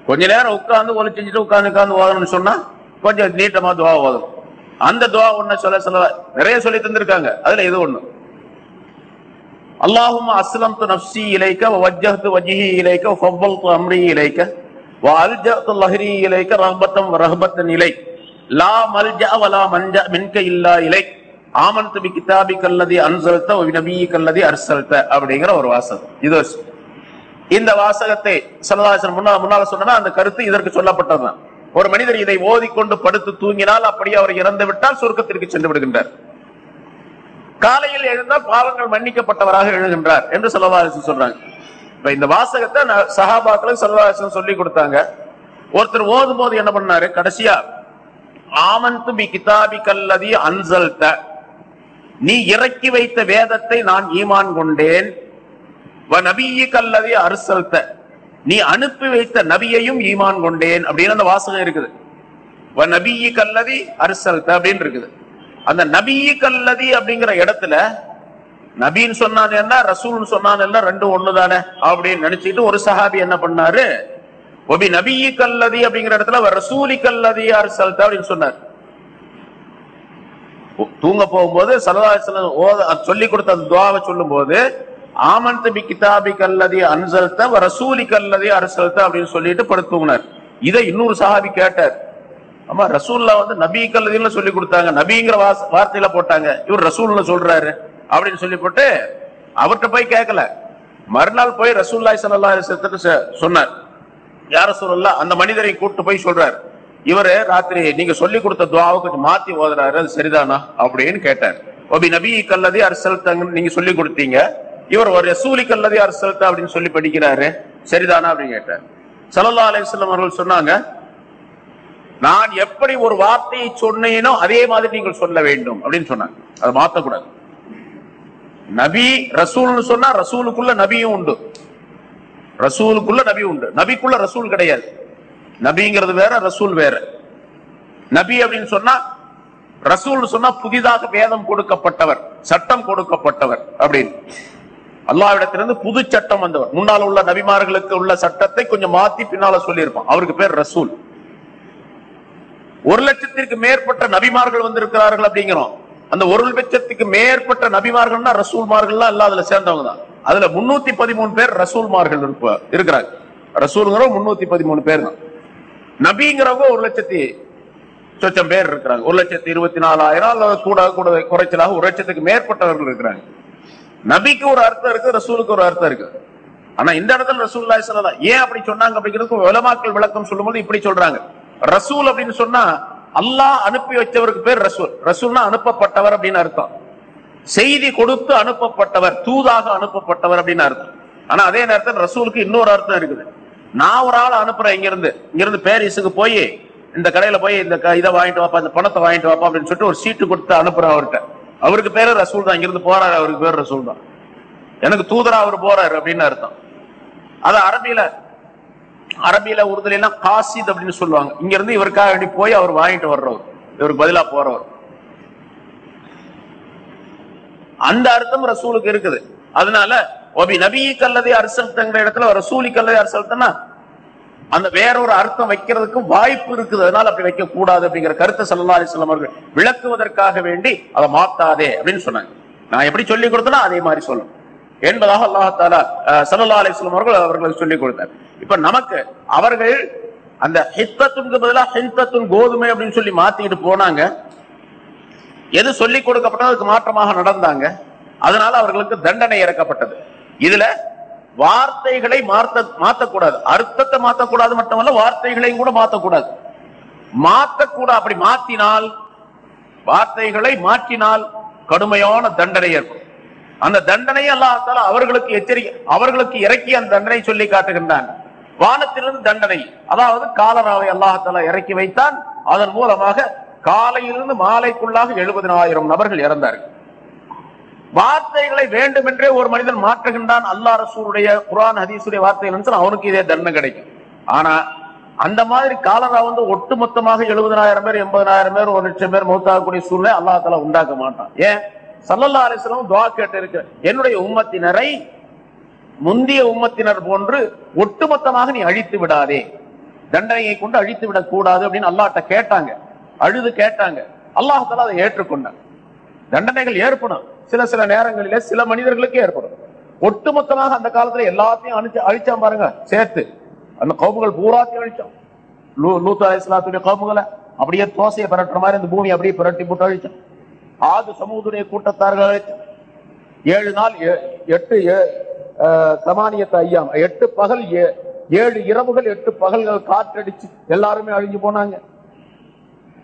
கொஞ்ச நேரம் உட்காந்து ஒலி செஞ்சுட்டு உட்காந்து உட்காந்து ஓதணும்னு சொன்னா கொஞ்சம் நீட்டமா துவா ஓதணும். அந்த துவா ஒண்ணு சொல்ல சொல்ல நிறைய சொல்லி தந்திருக்காங்க. அதுல இது ஒண்ணு. அல்லாஹும் அஸ்லம் து நப்சி இலைக்க வஜ்ஜஹ்து வஜ்ஹி இலைக்க வஃவ்வல்து அம்ரி இலைக்க வஅல்ஜஅது லஹ்ரி இலைக்க ரஹ்பத்தம் ரஹ்பத்தன் இலை. லா மல்ஜஅ வலா மன்ஜஅ மின்க இல்லா இலை. ஆமன்து பி கிதாபிக அல்லதி அன்சல்த வ நபியிக அல்லதி அப்படிங்கிற ஒரு வாசகம். இது இந்த வாசகத்தை சல்லல்லாஹு முன்னால முன்னால சொன்னா அந்த கருத்து இதற்கு சொல்லப்பட்டதுதான். ஒரு மனிதர் இதை ஓதிக்கொண்டு படுத்து தூங்கினால் அப்படியே அவர் இறந்து விட்டால் சொர்க்கத்திற்கு சென்று விடுகின்றார். காலையில் எழுந்தால் பாவங்கள் மன்னிக்கப்பட்டவராக எழுகின்றார் என்று சல்லல்லாஹு சொல்றாங்க. இப்ப இந்த வாசகத்தை நான் சஹாபாக்களுக்கு சொல்லி கொடுத்தாங்க. ஒருத்தர் ஓதும் போது என்ன பண்ணாரு? கடைசியா ஆமந்து பி கிதாபி கல்லதி அன்சல்த. நீ இறக்கி வைத்த வேதத்தை நான் ஈமான் கொண்டேன். வ கல்லதி அல்லதி நீ அனுப்பி வைத்த நபியையும் ஈமான் கொண்டேன் அப்படின்னு அந்த வாசகம் இருக்குது. வ நபியி கல்லதி அரசல்த அப்படின்னு இருக்குது. அந்த நபியி கல்லதி அப்படிங்கிற இடத்துல நபின்னு சொன்னான் என்ன ரசூல்னு சொன்னான் என்ன ரெண்டும் ஒண்ணுதானே அப்படின்னு நினைச்சிட்டு ஒரு சஹாபி என்ன பண்ணாரு? ஒபி நபியி கல்லதி அப்படிங்கிற இடத்துல ரசூலி கல்லதி அரசல்த அப்படின்னு சொன்னார். தூங்க போகும்போது சரதாசலம் ஓத சொல்லி கொடுத்த அந்த துவாவை சொல்லும் போது ஆமந்த் பி கிதாபி கல்லதி அன்சல்த ரசூலி கல்லதி அரசல்த அப்படின்னு சொல்லிட்டு படுத்துங்கினார். இதை இன்னொரு சஹாபி கேட்டார். ஆமா ரசூல்லா வந்து நபி கல்லதின்னு சொல்லி கொடுத்தாங்க. நபிங்கிற வாச- வார்த்தையில போட்டாங்க. இவர் ரசூல்னு சொல்றாரு அப்படின்னு சொல்லி போட்டு அவர்கிட்ட போய் கேட்கல மறுநாள் போய் ரசூல்லாய் சல்லா சொன்னார். யார சொல்லல அந்த மனிதரை கூப்பிட்டு போய் சொல்றாரு. இவரு ராத்திரி நீங்க சொல்லி கொடுத்த துவாவை கொஞ்சம் மாத்தி ஓதுறாரு. அது சரிதானா? அப்படின்னு கேட்டார். ஒபி நபி கல்லதி அரசல்தாங்கன்னு நீங்க சொல்லி கொடுத்தீங்க. இவர் ஒரு ரசூலி கல்லதி செலுத்த அப்படின்னு சொல்லி படிக்கிறாரு. சரிதானா அப்படின்னு கேட்டார். சல்லா அலிஸ்லாம் அவர்கள் சொன்னாங்க நான் எப்படி ஒரு வார்த்தையை சொன்னேனோ அதே மாதிரி நீங்கள் சொல்ல வேண்டும் அப்படின்னு சொன்னாங்க. அதை மாத்தக்கூடாது. நபி ரசூல்னு சொன்னா ரசூலுக்குள்ள நபியும் உண்டு. ரசூலுக்குள்ள நபி உண்டு. நபிக்குள்ள ரசூல் கிடையாது. நபிங்கிறது வேற ரசூல் வேற. நபி அப்படின்னு சொன்னா ரசூல் சொன்னா புதிதாக வேதம் கொடுக்கப்பட்டவர் சட்டம் கொடுக்கப்பட்டவர் அப்படின்னு. அல்லாவிடத்திலிருந்து புது சட்டம் வந்தவர். முன்னால் உள்ள நபிமார்களுக்கு உள்ள சட்டத்தை கொஞ்சம் மாத்தி பின்னால சொல்லியிருப்பான். அவருக்கு பேர் ரசூல். ஒரு லட்சத்திற்கு மேற்பட்ட நபிமார்கள் வந்திருக்கிறார்கள் அப்படிங்கிறோம். அந்த ஒரு லட்சத்துக்கு மேற்பட்ட நபிமார்கள்னா ரசூல்மார்கள்லாம் எல்லாம் அதுல சேர்ந்தவங்க தான். அதுல முன்னூத்தி பதிமூணு பேர் ரசூல்மார்கள் இருப்ப இருக்கிறாங்க. ரசூலுங்கிறவங்க முன்னூத்தி பதிமூணு பேர் தான். நபிங்கிறவங்க ஒரு லட்சத்தி சொச்சம் பேர் இருக்கிறாங்க. ஒரு லட்சத்தி இருபத்தி நாலாயிரம் அல்லது கூட கூட குறைச்சலாக ஒரு லட்சத்துக்கு மேற்பட்டவர்கள் இருக்கிறாங்க. நபிக்கு ஒரு அர்த்தம் இருக்கு ரசூலுக்கு ஒரு அர்த்தம் இருக்கு. ஆனா இந்த இடத்துல ரசூல் சொல்லலாம் ஏன் அப்படி சொன்னாங்க அப்படிங்கிறதுக்கு உலமாக்கள் விளக்கம் சொல்லும்போது இப்படி சொல்றாங்க. ரசூல் அப்படின்னு சொன்னா அல்லாஹ் அனுப்பி வச்சவருக்கு பேர் ரசூல். ரசூல்னா அனுப்பப்பட்டவர் அப்படின்னு அர்த்தம். செய்தி கொடுத்து அனுப்பப்பட்டவர் தூதாக அனுப்பப்பட்டவர் அப்படின்னு அர்த்தம். ஆனா அதே நேரத்தில் ரசூலுக்கு இன்னொரு அர்த்தம் இருக்குது. நான் ஒரு ஆள் அனுப்புறேன் இங்க இருந்து இங்க இருந்து போய் இந்த கடையில போய் இந்த க- இதை வாங்கிட்டு வாப்பா இந்த பணத்தை வாங்கிட்டு வாப்பா அப்படின்னு சொல்லிட்டு ஒரு சீட்டு கொடுத்து அனுப்புறேன் அவர்கிட்ட. அவருக்கு பேரு ரசூல் தான். இங்கிருந்து போறாரு அவருக்கு பேர் ரசூல் தான். எனக்கு தூதரா அவர் போறாரு அப்படின்னு அர்த்தம். அது அரபியில அரபியில உருதுல எல்லாம் காசித் அப்படின்னு சொல்லுவாங்க. இங்க இருந்து இவருக்காக வேண்டி போய் அவர் வாங்கிட்டு வர்றவர். இவருக்கு பதிலா போறவர். அந்த அர்த்தம் ரசூலுக்கு இருக்குது. அதனால ஒபி நபி கல்லதை அரசல்தங்கிற இடத்துல ரசூலி கல்லதை அரசல்தனா அந்த வேற ஒரு அர்த்தம் வைக்கிறதுக்கும் வாய்ப்பு இருக்குது. அதனால அப்படி வைக்க கூடாது அப்படிங்கிற கருத்தை சல்லா அலிஸ்லாம் அவர்கள் விளக்குவதற்காக வேண்டி அதை மாத்தாதே அப்படின்னு சொன்னாங்க. நான் எப்படி சொல்லி கொடுத்தனோ அதே மாதிரி சொல்லணும். என்பதாக அல்லாஹால சல்லா அலிஸ்லாம் அவர்கள் அவர்களுக்கு சொல்லி கொடுத்தார். இப்ப நமக்கு அவர்கள் அந்த ஹித்தத்துக்கு பதிலா ஹிந்தத்துன் கோதுமை அப்படின்னு சொல்லி மாத்திட்டு போனாங்க. எது சொல்லிக் கொடுக்கப்பட்டதோ அதுக்கு மாற்றமாக நடந்தாங்க. அதனால அவர்களுக்கு தண்டனை இறக்கப்பட்டது. இதுல வார்த்தைகளை மாற்ற மாத்தக்கூடாது. அர்த்தத்தை மாத்தக்கூடாது மட்டுமல்ல வார்த்தைகளையும் கூட மாத்தக்கூடாது. மாத்தக்கூடாது அப்படி மாத்தினால் வார்த்தைகளை மாற்றினால் கடுமையான தண்டனை ஏற்படும். அந்த தண்டனையை அல்லாஹால அவர்களுக்கு எச்சரிக்கை அவர்களுக்கு இறக்கி அந்த தண்டனை சொல்லி காட்டுகின்றான். வானத்திலிருந்து தண்டனை அதாவது காலராவை அல்லாஹால இறக்கி வைத்தான். அதன் மூலமாக காலையிலிருந்து மாலைக்குள்ளாக எழுபதினாயிரம் நபர்கள் இறந்தார்கள். வார்த்தைகளை வேண்டுமென்றே ஒரு மனிதன் மாற்றுகின்றான். அல்லா ரசூருடைய குரான் ஹதீசுடைய வார்த்தைகள் சொன்னா அவனுக்கு இதே தண்டனை கிடைக்கும். ஆனா அந்த மாதிரி காலரா வந்து ஒட்டுமொத்தமாக எழுபதனாயிரம் பேர் எண்பதனாயிரம் பேர் ஒரு லட்சம் பேர் மௌத்தாகக்கூடிய சூழ்நிலை அல்லாஹால உண்டாக்க மாட்டான். ஏன்? சல்லல்லா அலிஸ்லாம் துவா கேட்டு இருக்கு என்னுடைய உம்மத்தினரை முந்திய உம்மத்தினர் போன்று ஒட்டுமொத்தமாக நீ அழித்து விடாதே. தண்டனையை கொண்டு அழித்து விடக் கூடாது அப்படின்னு அல்லாட்ட கேட்டாங்க. அழுது கேட்டாங்க. அல்லாஹால அதை ஏற்றுக்கொண்டான். தண்டனைகள் ஏற்படும். சில சில நேரங்களிலே சில மனிதர்களுக்கு ஏற்படும். ஒட்டுமொத்தமாக அந்த காலத்துல எல்லாத்தையும் அழிச்சு அழிச்சான் பாருங்க சேர்த்து. அந்த கவுமுகள் பூராத்தையும் அழிச்சான். லூ- லூத் அலைஹிஸ்ஸலாத்துடைய கவுமுகளை அப்படியே தோசையை புரட்டுற மாதிரி இந்த பூமி அப்படியே புரட்டி போட்டு அழிச்சான். ஆது சமூகத்துடைய கூட்டத்தார்கள் அழிச்சான். ஏழு நாள் ஏ- எட்டு ஏ- ஐயாம் எட்டு பகல் ஏழு இரவுகள் எட்டு பகல்கள் காற்றடிச்சு எல்லாருமே அழிஞ்சு போனாங்க.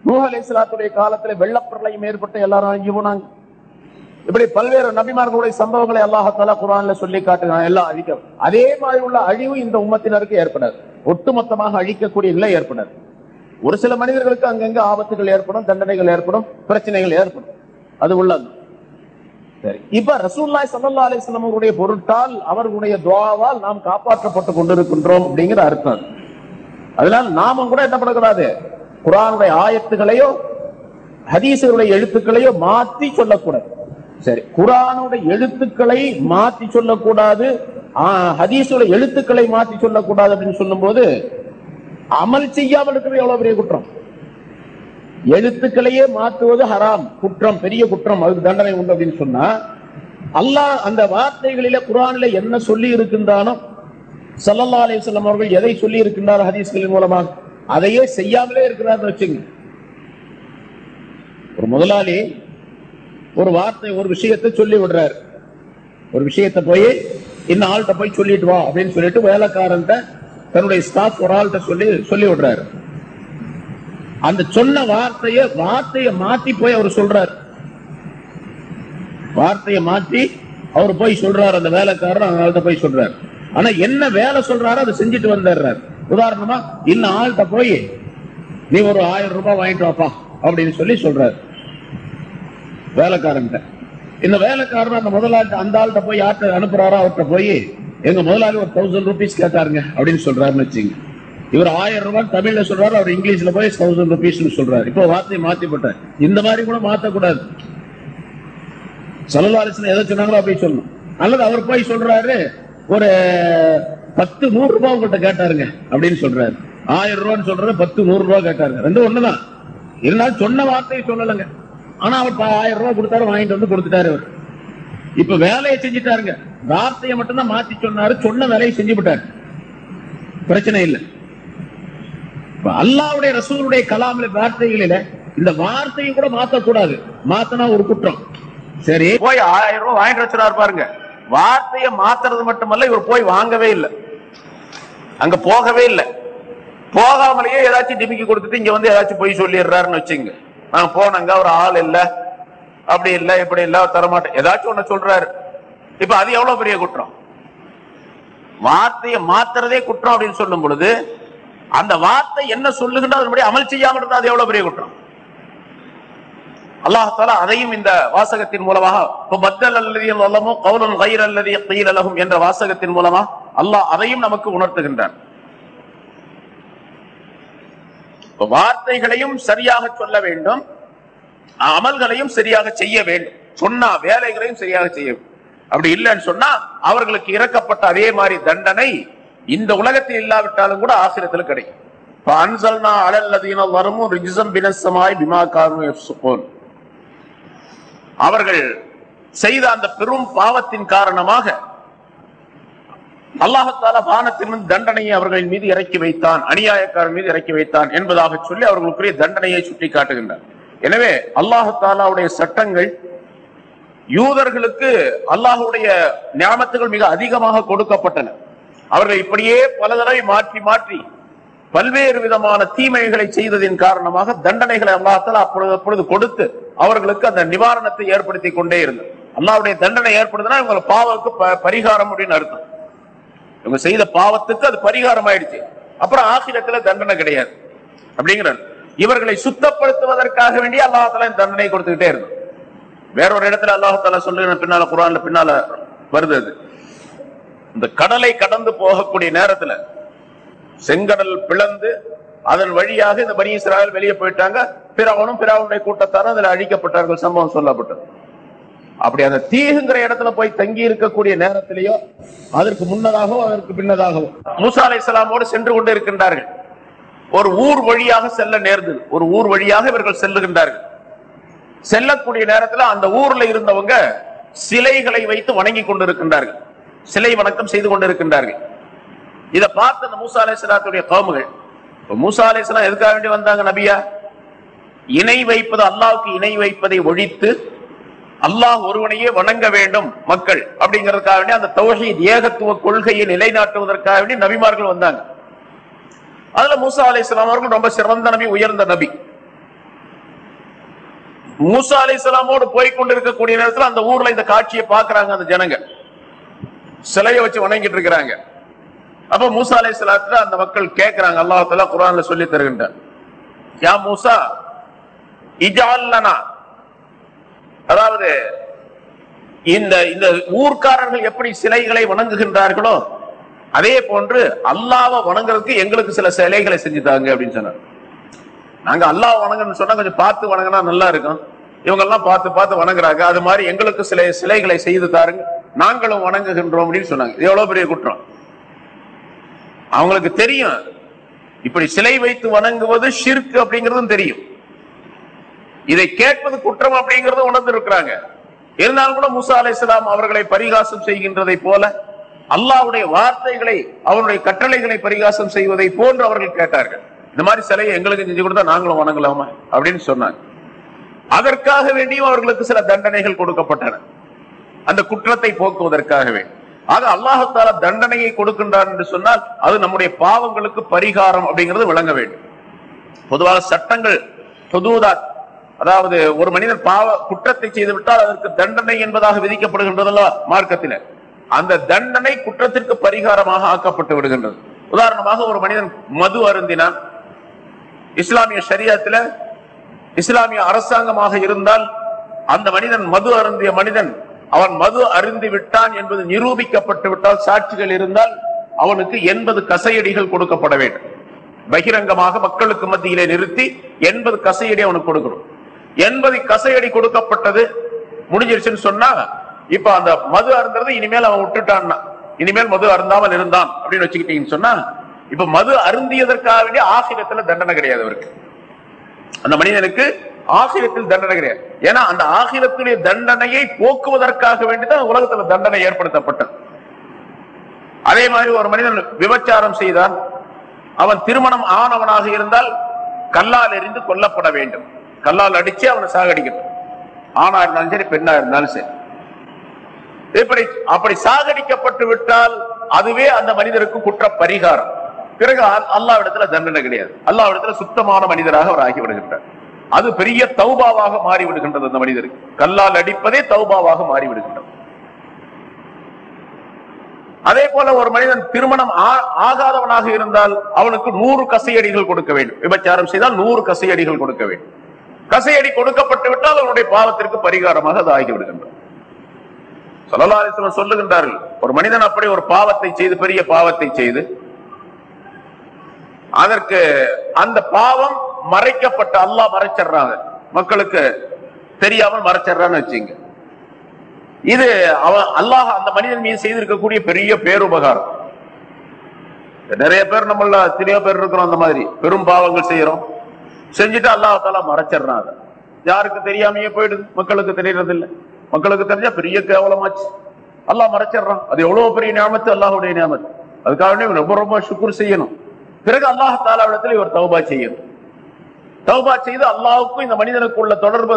நூஹ் அலைஹிஸ்ஸலாத்துடைய காலத்துல வெள்ளப்பிரளயம் ஏற்பட்டு எல்லாரும் அழிஞ்சு போனாங்க. இப்படி பல்வேறு நபிமார்களுடைய சம்பவங்களை அல்லாஹால குரான்ல சொல்லி காட்டுகிறான். எல்லாம் அழிக்க அதே மாதிரி உள்ள அழிவு இந்த உம்மத்தினருக்கு ஏற்படாது. ஒட்டுமொத்தமாக அழிக்கக்கூடிய நிலை ஏற்படாது. ஒரு சில மனிதர்களுக்கு அங்கங்க ஆபத்துகள் ஏற்படும் தண்டனைகள் ஏற்படும் பிரச்சனைகள் ஏற்படும். அது உள்ளது. சரி. இப்ப ரசூல்லாய் சல்லா அலிஸ்லாம் அவருடைய பொருட்டால் அவர்களுடைய துவாவால் நாம் காப்பாற்றப்பட்டு கொண்டிருக்கின்றோம் அப்படிங்கிற அர்த்தம். அதனால் அதனால நாமும் கூட என்ன பண்ணக்கூடாது? குரானுடைய ஆயத்துகளையோ ஹதீசுகளுடைய எழுத்துக்களையோ மாத்தி சொல்லக்கூடாது. சரி குரானோட எழுத்துக்களை மாத்தி சொல்லக்கூடாது. ஆ, எழுத்துக்களை மாத்தி சொல்லக்கூடாது அப்படின்னு சொல்லும்போது அமல் செய்யாமல் இருக்கிறது எவ்வளவு பெரிய குற்றம்? எழுத்துக்களையே மாற்றுவது ஹராம் குற்றம் பெரிய குற்றம் அதுக்கு தண்டனை உண்டு அப்படின்னு சொன்னா அல்லாஹ் அந்த வார்த்தைகளில குரானில என்ன சொல்லி இருக்கின்றானோ சல்லல்லா அலைஹிஸ்ஸலாம் அவர்கள் எதை சொல்லி இருக்கின்றார் ஹதீஸ்களின் மூலமாக? அதையே செய்யாமலே இருக்கிறார் வச்சுங்க. ஒரு முதலாளி ஒரு வார்த்தை ஒரு விஷயத்தை சொல்லி விடுறாரு. ஒரு விஷயத்தை போய் இன்னும் ஆள்கிட்ட போய் சொல்லிட்டு வா அப்படின்னு சொல்லிட்டு வேலைக்காரன் தன்னுடைய ஸ்டாஃப் ஒரு ஆள்கிட்ட சொல்லி சொல்லி விடுறாரு. அந்த சொன்ன வார்த்தைய வார்த்தையை மாத்தி போய் அவர் சொல்றாரு. வார்த்தையை மாத்தி அவர் போய் சொல்றாரு அந்த வேலைக்காரர் அந்த ஆள்கிட்ட போய் சொல்றாரு. ஆனா என்ன வேலை சொல்றாரோ அதை செஞ்சுட்டு வந்துடுறாரு. உதாரணமா இன்னும் ஆள்கிட்ட போய் நீ ஒரு ஆயிரம் ரூபாய் வாங்கிட்டு வாப்பா அப்படின்னு சொல்லி சொல்றாரு. வேலைக்காரன்ட்ட. இந்த வேலைக்காரன் அந்த முதலாளி அந்த ஆள்கிட்ட போய் யார்கிட்ட அனுப்புறாரோ அவர்கிட்ட போய் எங்க முதலாளி ஒரு தௌசண்ட் ருபீஸ் கேட்டாருங்க அப்படின்னு சொல்றாருன்னு வச்சுங்க. இவர் ஆயிரம் ரூபாய் தமிழ்ல சொல்றாரு அவர் இங்கிலீஷ்ல போய் தௌசண்ட் ருபீஸ் சொல்றாரு. இப்போ வார்த்தையை மாத்தி போட்டார். இந்த மாதிரி கூட மாத்தக்கூடாது. சலல்லாரிசன் எதை சொன்னாங்களோ அப்படி சொல்லணும். அல்லது அவர் போய் சொல்றாரு ஒரு பத்து நூறு ரூபாய் உங்கள்கிட்ட கேட்டாருங்க அப்படின்னு சொல்றாரு. ஆயிரம் ரூபான்னு சொல்றாரு பத்து நூறு ரூபாய் கேட்டாருங்க. ரெண்டு ஒண்ணுதான். இருந்தாலும் சொன்ன வார்த்தையை சொல்லலைங்க. ஆனா அவர் ஆயிரம் ரூபாய் கொடுத்தாரு வாங்கிட்டு வந்து கொடுத்துட்டாரு அவர். இப்ப வேலையை செஞ்சுட்டாருங்க. வார்த்தையை மட்டும்தான் மாத்தி சொன்னாரு சொன்ன வேலையை செஞ்சு விட்டாரு. பிரச்சனை இல்லை. இப்ப அல்லாவுடைய ரசூலுடைய கலாமில வார்த்தைகளில இந்த வார்த்தையை கூட மாத்தக்கூடாது. மாத்தினா ஒரு குற்றம். சரி. போய் ஆயிரம் ரூபாய் வாங்கிட்டு வச்சுறாரு பாருங்க. வார்த்தையை மாத்துறது மட்டுமல்ல இவர் போய் வாங்கவே இல்லை. அங்க போகவே இல்லை. போகாமலேயே ஏதாச்சும் டிமிக்கி கொடுத்துட்டு இங்க வந்து ஏதாச்சும் போய் சொல்லிடுறாருன்னு வச்சுங்க. நாங்க போனங்க ஒரு ஆள் இல்ல. அப்படி இல்ல இப்படி இல்ல தரமாட்டேன். ஏதாச்சும் ஒண்ணு சொல்றாரு. இப்ப அது எவ்வளவு பெரிய குற்றம்? வார்த்தையை மாத்துறதே குற்றம் அப்படின்னு சொல்லும் பொழுது அந்த வார்த்தை என்ன சொல்லுகின்ற அதன்படி அமல் செய்யாமல் இருந்தா அது எவ்வளவு பெரிய குற்றம்? அல்லாஹால அதையும் இந்த வாசகத்தின் மூலமாக இப்ப பத்தல் அல்லது அல்லமோ கவுலன் கயிர் அல்லது என்ற வாசகத்தின் மூலமா அல்லாஹ் அதையும் நமக்கு உணர்த்துகின்றான் இப்ப வார்த்தைகளையும் சரியாக சொல்ல வேண்டும். அமல்களையும் சரியாக செய்ய வேண்டும். சொன்னா வேலைகளையும் சரியாக செய்ய அப்படி இல்லைன்னு சொன்னா அவர்களுக்கு இறக்கப்பட்ட அதே மாதிரி தண்டனை இந்த உலகத்தில் இல்லாவிட்டாலும் கூட ஆசிரியத்தில் கிடைக்கும். அன்சல்னா அலல்லதீன வருமும் ரிஜிசம் பினசமாய் பிமா காரணம் அவர்கள் செய்த அந்த பெரும் பாவத்தின் காரணமாக அல்லாஹத்தால வானத்தின் தண்டனையை அவர்களின் மீது இறக்கி வைத்தான் அநியாயக்காரர் மீது இறக்கி வைத்தான் என்பதாக சொல்லி அவர்களுக்குரிய தண்டனையை சுட்டி காட்டுகின்றார். எனவே அல்லாஹத்தாலாவுடைய சட்டங்கள் யூதர்களுக்கு அல்லாஹுடைய ஞாபகத்துகள் மிக அதிகமாக கொடுக்கப்பட்டன. அவர்கள் இப்படியே பல தடவை மாற்றி மாற்றி பல்வேறு விதமான தீமைகளை செய்ததின் காரணமாக தண்டனைகளை அல்லாஹால அப்பொழுது அப்பொழுது கொடுத்து அவர்களுக்கு அந்த நிவாரணத்தை ஏற்படுத்தி கொண்டே இருந்தது. அல்லாவுடைய தண்டனை ஏற்படுதுன்னா இவங்க பாவத்துக்கு ப- பரிகாரம் அப்படின்னு அர்த்தம். இவங்க செய்த பாவத்துக்கு அது பரிகாரம் ஆயிடுச்சு அப்புறம் ஆசிரியத்துல தண்டனை கிடையாது. அப்படிங்கிறார். இவர்களை சுத்தப்படுத்துவதற்காக வேண்டிய அல்லாஹால தண்டனை கொடுத்துக்கிட்டே இருந்தோம் வேற ஒரு இடத்துல அல்லாஹால சொல்லு பின்னால குரான்ல பின்னால வருது அது. இந்த கடலை கடந்து போகக்கூடிய நேரத்துல செங்கடல் பிளந்து அதன் வழியாக இந்த பனி இஸ்ராயல் வெளியே போயிட்டாங்க. பிறவனும் பிறவனுடைய கூட்டத்தாரும் அதுல அழிக்கப்பட்டார்கள் சம்பவம் சொல்லப்பட்டது. அப்படி அந்த தீகுங்கிற இடத்துல போய் தங்கி இருக்கக்கூடிய நேரத்திலேயோ அதற்கு முன்னதாகவோ அதற்கு பின்னதாகவோ மூசா அலை இஸ்லாமோடு சென்று கொண்டு இருக்கின்றார்கள். ஒரு ஊர் வழியாக செல்ல நேர்ந்தது. ஒரு ஊர் வழியாக இவர்கள் செல்லுகின்றார்கள். செல்லக்கூடிய நேரத்தில் அந்த ஊர்ல இருந்தவங்க சிலைகளை வைத்து வணங்கி கொண்டிருக்கின்றார்கள். சிலை வணக்கம் செய்து கொண்டிருக்கின்றார்கள். இதை பார்த்து அந்த மூசா அலைசலாத்துடைய கவுமுகள் இப்ப மூசா எதுக்காக வேண்டி வந்தாங்க நபியா? இணை வைப்பது அல்லாவுக்கு இணை வைப்பதை ஒழித்து அல்லாஹ் ஒருவனையே வணங்க வேண்டும் மக்கள். அப்படிங்கிறதுக்காக வேண்டி அந்த தௌஹீத் ஏகத்துவ கொள்கையை நிலைநாட்டுவதற்காக வேண்டி நபிமார்கள் வந்தாங்க. அதுல மூசா அலைஹிஸ்ஸலாம் அவர்கள் ரொம்ப சிறந்த நபி உயர்ந்த நபி. மூசா அலைஹிஸ்ஸலாமோடு போய் கொண்டிருக்கக்கூடிய நேரத்துல அந்த ஊர்ல இந்த காட்சியை பார்க்கறாங்க அந்த ஜனங்க. சிலையை வச்சு வணங்கிட்டு இருக்கிறாங்க. அப்ப மூசா அலைஹிஸ்ஸலாத்துல அந்த மக்கள் கேட்கறாங்க அல்லாஹத்துல குரான்ல சொல்லி தருகின்றார். யா மூசா இஜால்லனா அதாவது இந்த இந்த ஊர்க்காரர்கள் எப்படி சிலைகளை வணங்குகின்றார்களோ அதே போன்று அல்லாவை வணங்குறதுக்கு எங்களுக்கு சில சிலைகளை செஞ்சு தாங்க அப்படின்னு சொன்னார். நாங்க அல்லாஹ் வணங்கன்னு சொன்னா கொஞ்சம் பார்த்து வணங்கினா நல்லா இருக்கும். இவங்க எல்லாம் பார்த்து பார்த்து வணங்குறாங்க. அது மாதிரி எங்களுக்கு சில சிலைகளை செய்து தாருங்க. நாங்களும் வணங்குகின்றோம் அப்படின்னு சொன்னாங்க. இது எவ்வளவு பெரிய குற்றம்? அவங்களுக்கு தெரியும். இப்படி சிலை வைத்து வணங்குவது ஷிர்க் அப்படிங்கறதும் தெரியும். இதை கேட்பது குற்றம் அப்படிங்கறது உணர்ந்து இருக்கிறாங்க இருந்தாலும் கூட மூசா அலைஹிஸ்ஸலாம் அவர்களை பரிகாசம் செய்கின்றதை போல அல்லாஹ்வுடைய வார்த்தைகளை அவருடைய கட்டளைகளை பரிகாசம் செய்வதை போன்று அவர்கள் கேட்டார்கள். இந்த மாதிரி சிலையை எங்களுக்கு செஞ்சு கொடுத்தா நாங்களும் வணங்கலாமா? அப்படின்னு சொன்னாங்க. அதற்காக வேண்டியும் அவர்களுக்கு சில தண்டனைகள் கொடுக்கப்பட்டன. அந்த குற்றத்தை போக்குவதற்காகவே ஆக அல்லாஹால தண்டனையை கொடுக்கின்றார் என்று சொன்னால் அது நம்முடைய பாவங்களுக்கு பரிகாரம் அப்படிங்கிறது விளங்க வேண்டும். பொதுவாக சட்டங்கள் பொதுவாக அதாவது ஒரு மனிதன் பாவ குற்றத்தை செய்து விட்டால் அதற்கு தண்டனை என்பதாக விதிக்கப்படுகின்றதல்ல மார்க்கத்தில். அந்த தண்டனை குற்றத்திற்கு பரிகாரமாக ஆக்கப்பட்டு விடுகின்றது. உதாரணமாக ஒரு மனிதன் மது அருந்தினான். இஸ்லாமிய சரியாத்துல இஸ்லாமிய அரசாங்கமாக இருந்தால் அந்த மனிதன் மது அருந்திய மனிதன் அவன் மது அருந்தி விட்டான் என்பது நிரூபிக்கப்பட்டு விட்டால் சாட்சிகள் இருந்தால் அவனுக்கு எண்பது கசையடிகள் கொடுக்கப்பட வேண்டும். பகிரங்கமாக மக்களுக்கு மத்தியிலே நிறுத்தி எண்பது கசையடி அவனுக்கு கொடுக்கணும். எண்பது கசையடி கொடுக்கப்பட்டது. முடிஞ்சிருச்சுன்னு சொன்னா இப்ப அந்த மது அருந்தது இனிமேல் அவன் விட்டுட்டான்னா இனிமேல் மது அருந்தாமல் இருந்தான் அப்படின்னு வச்சுக்கிட்டீங்கன்னு சொன்னா இப்ப மது அருந்தியதற்காக வேண்டிய ஆசிரியத்துல தண்டனை கிடையாது அவருக்கு. அந்த மனிதனுக்கு ஆசிரியத்தில் தண்டனை கிடையாது. ஏன்னா அந்த ஆசிரியத்துடைய தண்டனையை போக்குவதற்காக வேண்டிதான் உலகத்துல தண்டனை ஏற்படுத்தப்பட்டது. அதே மாதிரி ஒரு மனிதன் விபச்சாரம் செய்தான் அவன் திருமணம் ஆனவனாக இருந்தால் கல்லால் எறிந்து கொல்லப்பட வேண்டும். கல்லால் அடிச்சு அவனை சாகடிக்கணும். ஆணா இருந்தாலும் சரி பெண்ணா இருந்தாலும் சரி. இப்படி அப்படி சாகடிக்கப்பட்டு விட்டால் அதுவே அந்த மனிதருக்கு குற்ற பரிகாரம் பிறகு அல்லாவிடத்துல தண்டனை கிடையாது. அல்லாவிடத்துல சுத்தமான மனிதராக அவர் ஆகி விடுகின்றார். அது பெரிய தௌபாவாக மாறி விடுகின்றது அந்த மனிதருக்கு. கல்லால் அடிப்பதே தௌபாவாக மாறி விடுகின்றது. அதே போல ஒரு மனிதன் திருமணம் ஆ- ஆகாதவனாக இருந்தால் அவனுக்கு நூறு கசையடிகள் கொடுக்க வேண்டும். விபச்சாரம் செய்தால் நூறு கசையடிகள் கொடுக்க வேண்டும். கசையடி கொடுக்கப்பட்டு விட்டால் அவனுடைய பாவத்திற்கு பரிகாரமாக அது ஆகி விடுகின்றது சொல்லுகின்றார்கள் ஒரு மனிதன் அப்படி ஒரு பாவத்தை செய்து பெரிய பாவத்தை செய்து அதற்கு அந்த பாவம் மறைக்கப்பட்ட அல்லாஹ் மறைச்சிடுறாங்க. மக்களுக்கு தெரியாமல் மறைச்சிடுறான்னு வச்சுங்க. இது அவன் அல்லாஹ் அந்த மனிதன் மீது செய்திருக்கக்கூடிய பெரிய பேருபகாரம். நிறைய பேர் நம்மள எத்தனையோ பேர் இருக்கிறோம் அந்த மாதிரி. பெரும் பாவங்கள் செய்யறோம் செஞ்சுட்டு அல்லாஹால மறைச்சிடுறான் யாருக்கு தெரியாமையே போயிடுது. மக்களுக்கு தெரியறது இல்லை மக்களுக்கு தெரிஞ்சா பெரிய கேவலமாச்சு. அல்லாஹ் மறைச்சிடுறான். அது எவ்வளவு பெரிய நியமத்து? அல்லாஹுடைய ஞாபகத்து அதுக்காக ரொம்ப ரொம்ப சுக்குர் செய்யணும். பிறகு அல்லாஹ் தாலாவிடத்தில் இவர் தௌபா செய்யணும். தௌபா செய்து அல்லாவுக்கும் இந்த மனிதனுக்கு உள்ள தொடர்பு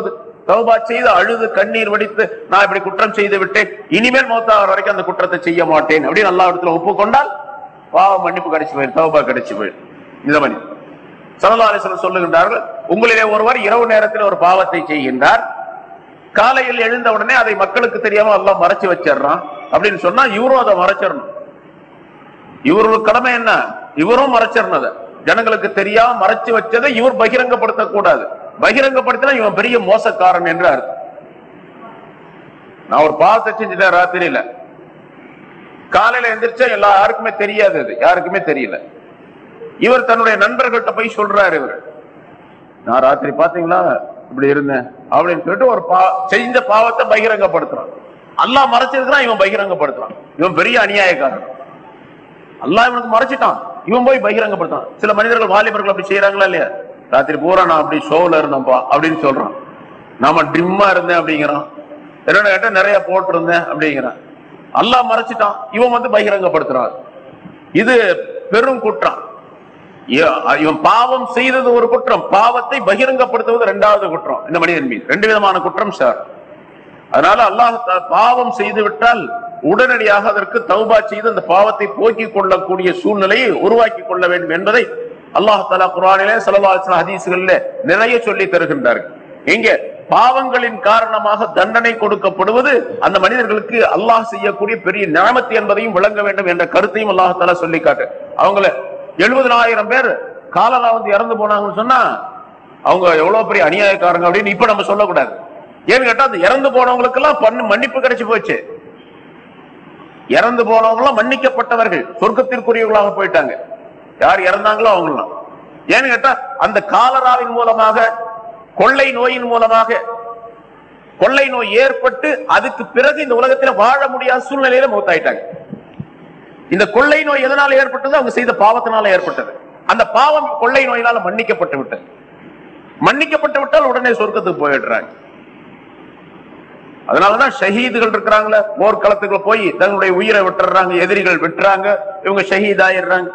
தௌபா செய்து அழுது கண்ணீர் வடித்து நான் இப்படி குற்றம் செய்து விட்டேன். இனிமேல் மௌத்தாகிற வரைக்கும் அந்த குற்றத்தை செய்ய மாட்டேன் அப்படின்னு அல்லாஹ் இடத்துல ஒப்புக்கொண்டால் பாவம் மன்னிப்பு கிடைச்சி போயிடும் தௌபா கிடைச்சு போயிடும். இந்த மனிதன் சரதாலேஸ்வரர் சொல்லுகின்றார்கள் உங்களிலே ஒருவர் இரவு நேரத்தில் ஒரு பாவத்தை செய்கின்றார் காலையில் எழுந்த உடனே அதை மக்களுக்கு தெரியாம எல்லாம் மறைச்சு வச்சிடுறான் அப்படின்னு சொன்னா இவரும் அதை மறைச்சிடணும். இவரோட கடமை என்ன? இவரும் மறைச்சிடணும் அதை. ஜனங்களுக்கு தெரியாம மறைச்சு வச்சதை இவர் பகிரங்கப்படுத்த கூடாது பகிரங்கப்படுத்தினா இவன் பெரிய மோசக்காரன் என்று அர்த்தம். நான் ஒரு பாவத்தை செஞ்சுட்டேன் ராத்திரியில. காலையில எந்திரிச்சா எல்லா யாருக்குமே தெரியாது அது. யாருக்குமே தெரியல. இவர் தன்னுடைய நண்பர்கள்ட்ட போய் சொல்றாரு இவர். நான் ராத்திரி பாத்தீங்களா இப்படி இருந்தேன். அப்படின்னு சொல்லிட்டு ஒரு பா செஞ்ச பாவத்தை பகிரங்கப்படுத்துறான். அல்லா மறைச்சிருக்கிறான் இவன் பகிரங்கப்படுத்துறான். இவன் பெரிய அநியாயக்காரன். அல்லா இவனுக்கு மறைச்சிட்டான். இவன் போய் பகிரங்கப்படுத்தான் சில மனிதர்கள் வாலிபர்கள் அப்படி செய்யறாங்களா இல்லையா? ராத்திரி பூரா நான் அப்படி ஷோல இருந்தேன்ப்பா அப்படின்னு சொல்றான். நாம ட்ரிம்மா இருந்தேன் அப்படிங்கிறான். என்னோட கேட்ட நிறைய போட்டிருந்தேன் அப்படிங்கிறான். அல்லா மறைச்சிட்டான். இவன் வந்து பகிரங்கப்படுத்துறான். இது பெரும் குற்றம். இவன் பாவம் செய்தது ஒரு குற்றம். பாவத்தை பகிரங்கப்படுத்துவது இரண்டாவது குற்றம். இந்த மனிதன் மீது? ரெண்டு விதமான குற்றம் சார் அதனால அல்லாஹ் பாவம் செய்து விட்டால் உடனடியாக அதற்கு தௌபா செய்து அந்த பாவத்தை போக்கிக் கொள்ளக்கூடிய சூழ்நிலையை உருவாக்கி கொள்ள வேண்டும் என்பதை அல்லாஹ் தலா குரானிலே சலவாசன ஹதீசுகளிலே நிறைய சொல்லி தருகின்றார்கள் இங்க பாவங்களின் காரணமாக தண்டனை கொடுக்கப்படுவது அந்த மனிதர்களுக்கு அல்லாஹ் செய்யக்கூடிய பெரிய நியமத்து என்பதையும் விளங்க வேண்டும் என்ற கருத்தையும் அல்லாஹ் தலா சொல்லி காட்டு. அவங்கள எழுபதனாயிரம் பேர் காலரா வந்து இறந்து போனாங்கன்னு சொன்னா அவங்க எவ்வளவு பெரிய அநியாயக்காரங்க அப்படின்னு இப்ப நம்ம சொல்லக்கூடாது. ஏன்னு கேட்டா அந்த இறந்து போனவங்களுக்கு எல்லாம் பண்ணு மன்னிப்பு கிடைச்சு போச்சு. இறந்து போனவங்க எல்லாம் மன்னிக்கப்பட்டவர்கள் சொர்க்கத்திற்குரியவர்களாக போயிட்டாங்க. யார் இறந்தாங்களோ அவங்களாம் ஏன்னு கேட்டா அந்த காலராவின் மூலமாக கொள்ளை நோயின் மூலமாக கொள்ளை நோய் ஏற்பட்டு அதுக்கு பிறகு இந்த உலகத்தில் வாழ முடியாத சூழ்நிலையில மூத்தாயிட்டாங்க. இந்த கொள்ளை நோய் எதனால ஏற்பட்டது அவங்க செய்த பாவத்தினால ஏற்பட்டது. அந்த பாவம் கொள்ளை நோயினால மன்னிக்கப்பட்டு விட்டது. மன்னிக்கப்பட்டு விட்டால் உடனே சொர்க்கத்துக்கு போயிடுறாங்க. அதனாலதான் ஷஹீதுகள் இருக்கிறாங்களே போர்க்களத்துக்குள்ள போய் தங்களுடைய உயிரை விட்டுறாங்க எதிரிகள் விட்டுறாங்க இவங்க ஷஹீத் ஆயிடுறாங்க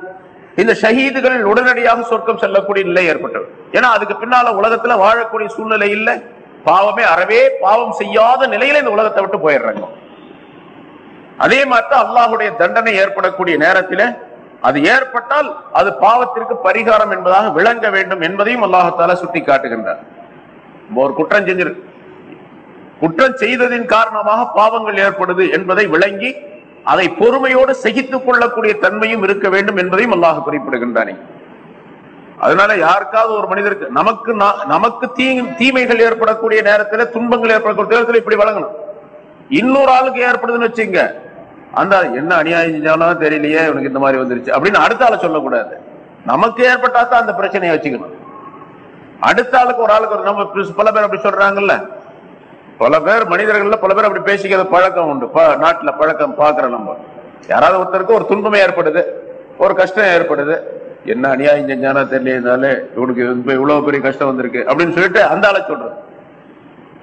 இந்த ஷஹீதுகள் உடனடியாக சொர்க்கம் செல்லக்கூடிய நிலை ஏற்பட்டது. ஏன்னா அதுக்கு பின்னால உலகத்துல வாழக்கூடிய சூழ்நிலை இல்ல. பாவமே அறவே பாவம் செய்யாத நிலையில இந்த உலகத்தை விட்டு போயிடுறாங்க. அதே மாதிரி அல்லாஹுடைய தண்டனை ஏற்படக்கூடிய நேரத்தில் அது ஏற்பட்டால் அது பாவத்திற்கு பரிகாரம் என்பதாக விளங்க வேண்டும் என்பதையும் அல்லாஹால சுட்டி காட்டுகின்றார் ஒரு குற்றம் செஞ்சிரு குற்றம் செய்ததின் காரணமாக பாவங்கள் ஏற்படுது என்பதை விளங்கி அதை பொறுமையோடு சகித்துக் கொள்ளக்கூடிய தன்மையும் இருக்க வேண்டும் என்பதையும் அல்லாஹ் குறிப்பிடுகின்றானே. அதனால யாருக்காவது ஒரு மனிதருக்கு நமக்கு நமக்கு தீ தீமைகள் ஏற்படக்கூடிய நேரத்தில் துன்பங்கள் ஏற்படக்கூடிய நேரத்தில் இப்படி வழங்கணும். இன்னொரு ஆளுக்கு ஏற்படுதுன்னு வச்சுங்க அந்த என்ன அநியாயம் செஞ்சாலும் தெரியலையே இவனுக்கு இந்த மாதிரி வந்துருச்சு அப்படின்னு அடுத்த ஆளை சொல்லக்கூடாது. நமக்கு ஏற்பட்டா தான் அந்த பிரச்சனையை வச்சுக்கணும். அடுத்த ஆளுக்கு ஒரு ஆளுக்கு ஒரு நம்ம பல பேர் அப்படி சொல்றாங்கல்ல. பல பேர் மனிதர்கள்ல பல பேர் அப்படி பேசிக்கிறது பழக்கம் உண்டு. ப- நாட்டுல பழக்கம் பாக்குறோம் நம்ம. யாராவது ஒருத்தருக்கு ஒரு துன்பம் ஏற்படுது ஒரு கஷ்டம் ஏற்படுது. என்ன அநியாயம் செஞ்சானா தெரியலனாலே இவனுக்கு இவ்வளவு பெரிய கஷ்டம் வந்திருக்கு அப்படின்னு சொல்லிட்டு அந்த ஆளை சொல்றது.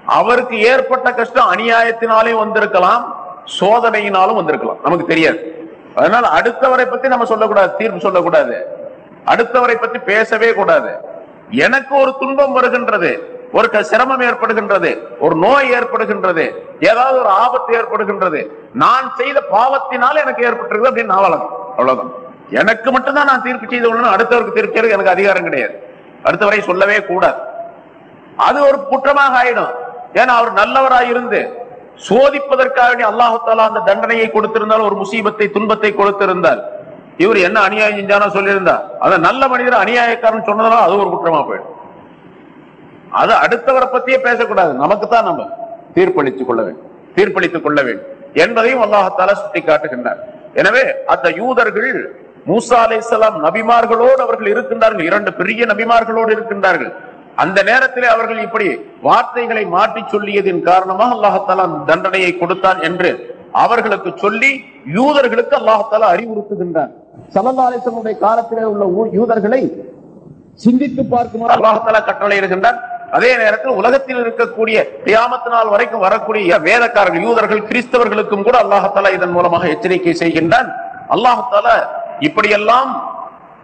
அவருக்கு ஏற்பட்ட கஷ்டம் அநியாயத்தினாலே வந்திருக்கலாம். சோதனையினாலும் வந்திருக்கலாம். நமக்கு தெரியாது. அதனால அடுத்தவரை பத்தி நம்ம சொல்லக்கூடாது தீர்ப்பு சொல்லக்கூடாது. அடுத்தவரை பத்தி பேசவே கூடாது. எனக்கு ஒரு துன்பம் வருகின்றது ஒரு சிரமம் ஏற்படுகின்றது ஒரு நோய் ஏற்படுகின்றது ஏதாவது ஒரு ஆபத்து ஏற்படுகின்றது. நான் செய்த பாவத்தினால் எனக்கு ஏற்பட்டிருக்கு அப்படின்னு நான் வளரும் அவ்வளவுதான். எனக்கு மட்டும்தான் நான் தீர்ப்பு செய்து கொள்ளணும் அடுத்தவருக்கு தீர்ப்பு எனக்கு அதிகாரம் கிடையாது. அடுத்தவரை சொல்லவே கூடாது. அது ஒரு குற்றமாக ஆயிடும். ஏன்னா அவர் நல்லவராக இருந்து சோதிப்பதற்காக அல்லாஹு அந்த தண்டனையை கொடுத்திருந்தால் ஒரு முசீபத்தை துன்பத்தை கொடுத்திருந்தால் இவர் என்ன அநியாயம் செஞ்சானோ சொல்லியிருந்தா அந்த நல்ல மனிதர் அநியாயக்காரன் சொன்னதனால அது ஒரு குற்றமா போயிடும். அது அடுத்தவரை பத்தியே பேசக்கூடாது. நமக்கு தான் நம்ம தீர்ப்பளித்துக் கொள்ள வேண்டும். தீர்ப்பளித்துக் கொள்ள வேண்டும் என்பதையும் அல்லாஹத்தால சுட்டி காட்டுகின்றார் எனவே அந்த யூதர்கள் மூசா அலை நபிமார்களோடு அவர்கள் இருக்கின்றார்கள். இரண்டு பெரிய நபிமார்களோடு இருக்கின்றார்கள். அந்த நேரத்திலே அவர்கள் இப்படி வார்த்தைகளை மாற்றி சொல்லியதின் காரணமாக அல்லாஹால அந்த தண்டனையை கொடுத்தான் என்று அவர்களுக்கு சொல்லி யூதர்களுக்கு அல்லாஹால அறிவுறுத்துகின்றார் சல்லா அலிசனுடைய காலத்திலே உள்ள யூதர்களை சிந்தித்து பார்க்குமாறு அல்லாஹால கட்டளை இருக்கின்றான் அதே நேரத்தில் உலகத்தில் இருக்கக்கூடிய கியாமத்து நாள் வரைக்கும் வரக்கூடிய வேதக்காரர்கள் யூதர்கள் கிறிஸ்தவர்களுக்கும் கூட அல்லாஹால இதன் மூலமாக எச்சரிக்கை செய்கின்றான். அல்லாஹால இப்படியெல்லாம்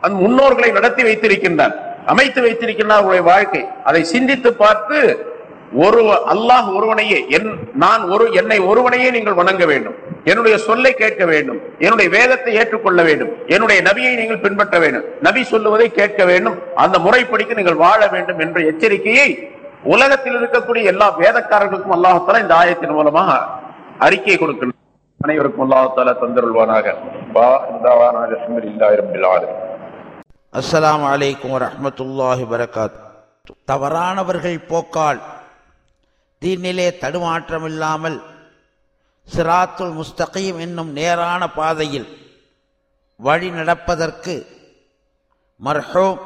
அந்த முன்னோர்களை நடத்தி வைத்திருக்கின்றான். அமைத்து வைத்திருக்கின்றார் அவருடைய வாழ்க்கை. அதை சிந்தித்து பார்த்து ஒரு அல்லாஹ் ஒருவனையே என் நான் ஒரு என்னை ஒருவனையே நீங்கள் வணங்க வேண்டும். என்னுடைய சொல்லை கேட்க வேண்டும். என்னுடைய வேதத்தை ஏற்றுக்கொள்ள வேண்டும். என்னுடைய நபியை நீங்கள் பின்பற்ற வேண்டும். நபி சொல்லுவதை கேட்க வேண்டும். அந்த முறைப்படிக்கு நீங்கள் வாழ வேண்டும் என்ற எச்சரிக்கையை உலகத்தில் இருக்கக்கூடிய எல்லா வேதக்காரர்களுக்கும் அல்லாஹால இந்த ஆயத்தின் மூலமாக அறிக்கை கொடுக்கணும் அனைவருக்கும் அல்லாஹால தந்தருள்வானாக. அஸ்லாம் இந்தாவானாக அல்ஹம்துலில்லாஹி அலைக்கும் வரகாத் தவறானவர்கள் போக்கால் தீனிலே தடுமாற்றமில்லாமல் சிராத்துல் முஸ்தகீம் என்னும் நேரான பாதையில் வழி நடப்பதற்கு மர்ஹூம்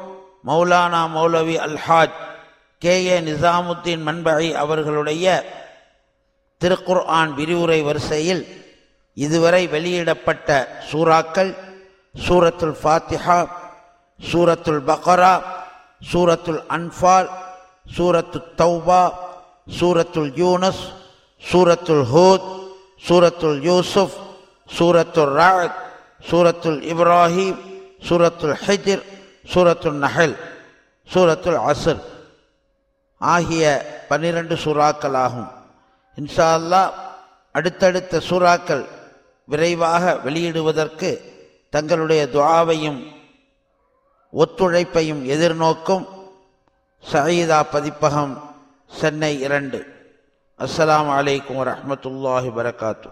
மௌலானா மௌலவி அல்ஹாஜ் கே. ஏ. நிசாமுத்தீன் மண்பகை அவர்களுடைய திருக்குர் ஆன் விரிவுரை வரிசையில் இதுவரை வெளியிடப்பட்ட சூறாக்கள் சூரத்துல் ஃபாத்திஹா சூரத்துல் பக்ரா சூரத்துல் அன்ஃபால் சூரத்து தௌபா சூரத்துல் யூனஸ் சூரத்துல் ஹூத் சூரத்துல் யூசுப் சூரத்துல் ராத் சூரத்துல் இப்ராஹிம் சூரத்துல் ஹஜிர் சூரத்துல் நஹல் சூரத்துல் அசர் ஆகிய பன்னிரண்டு சூறாக்கள் ஆகும். இன்ஷா அல்லாஹ் அடுத்தடுத்த சூறாக்கள் விரைவாக வெளியிடுவதற்கு தங்களுடைய துவாவையும் ஒத்துழைப்பையும் எதிர்நோக்கும் சயீதா பதிப்பகம் சென்னை இரண்டு. அஸ்லாம் அலைக்கும் வரமத்துல்லாஹி வரகாத்து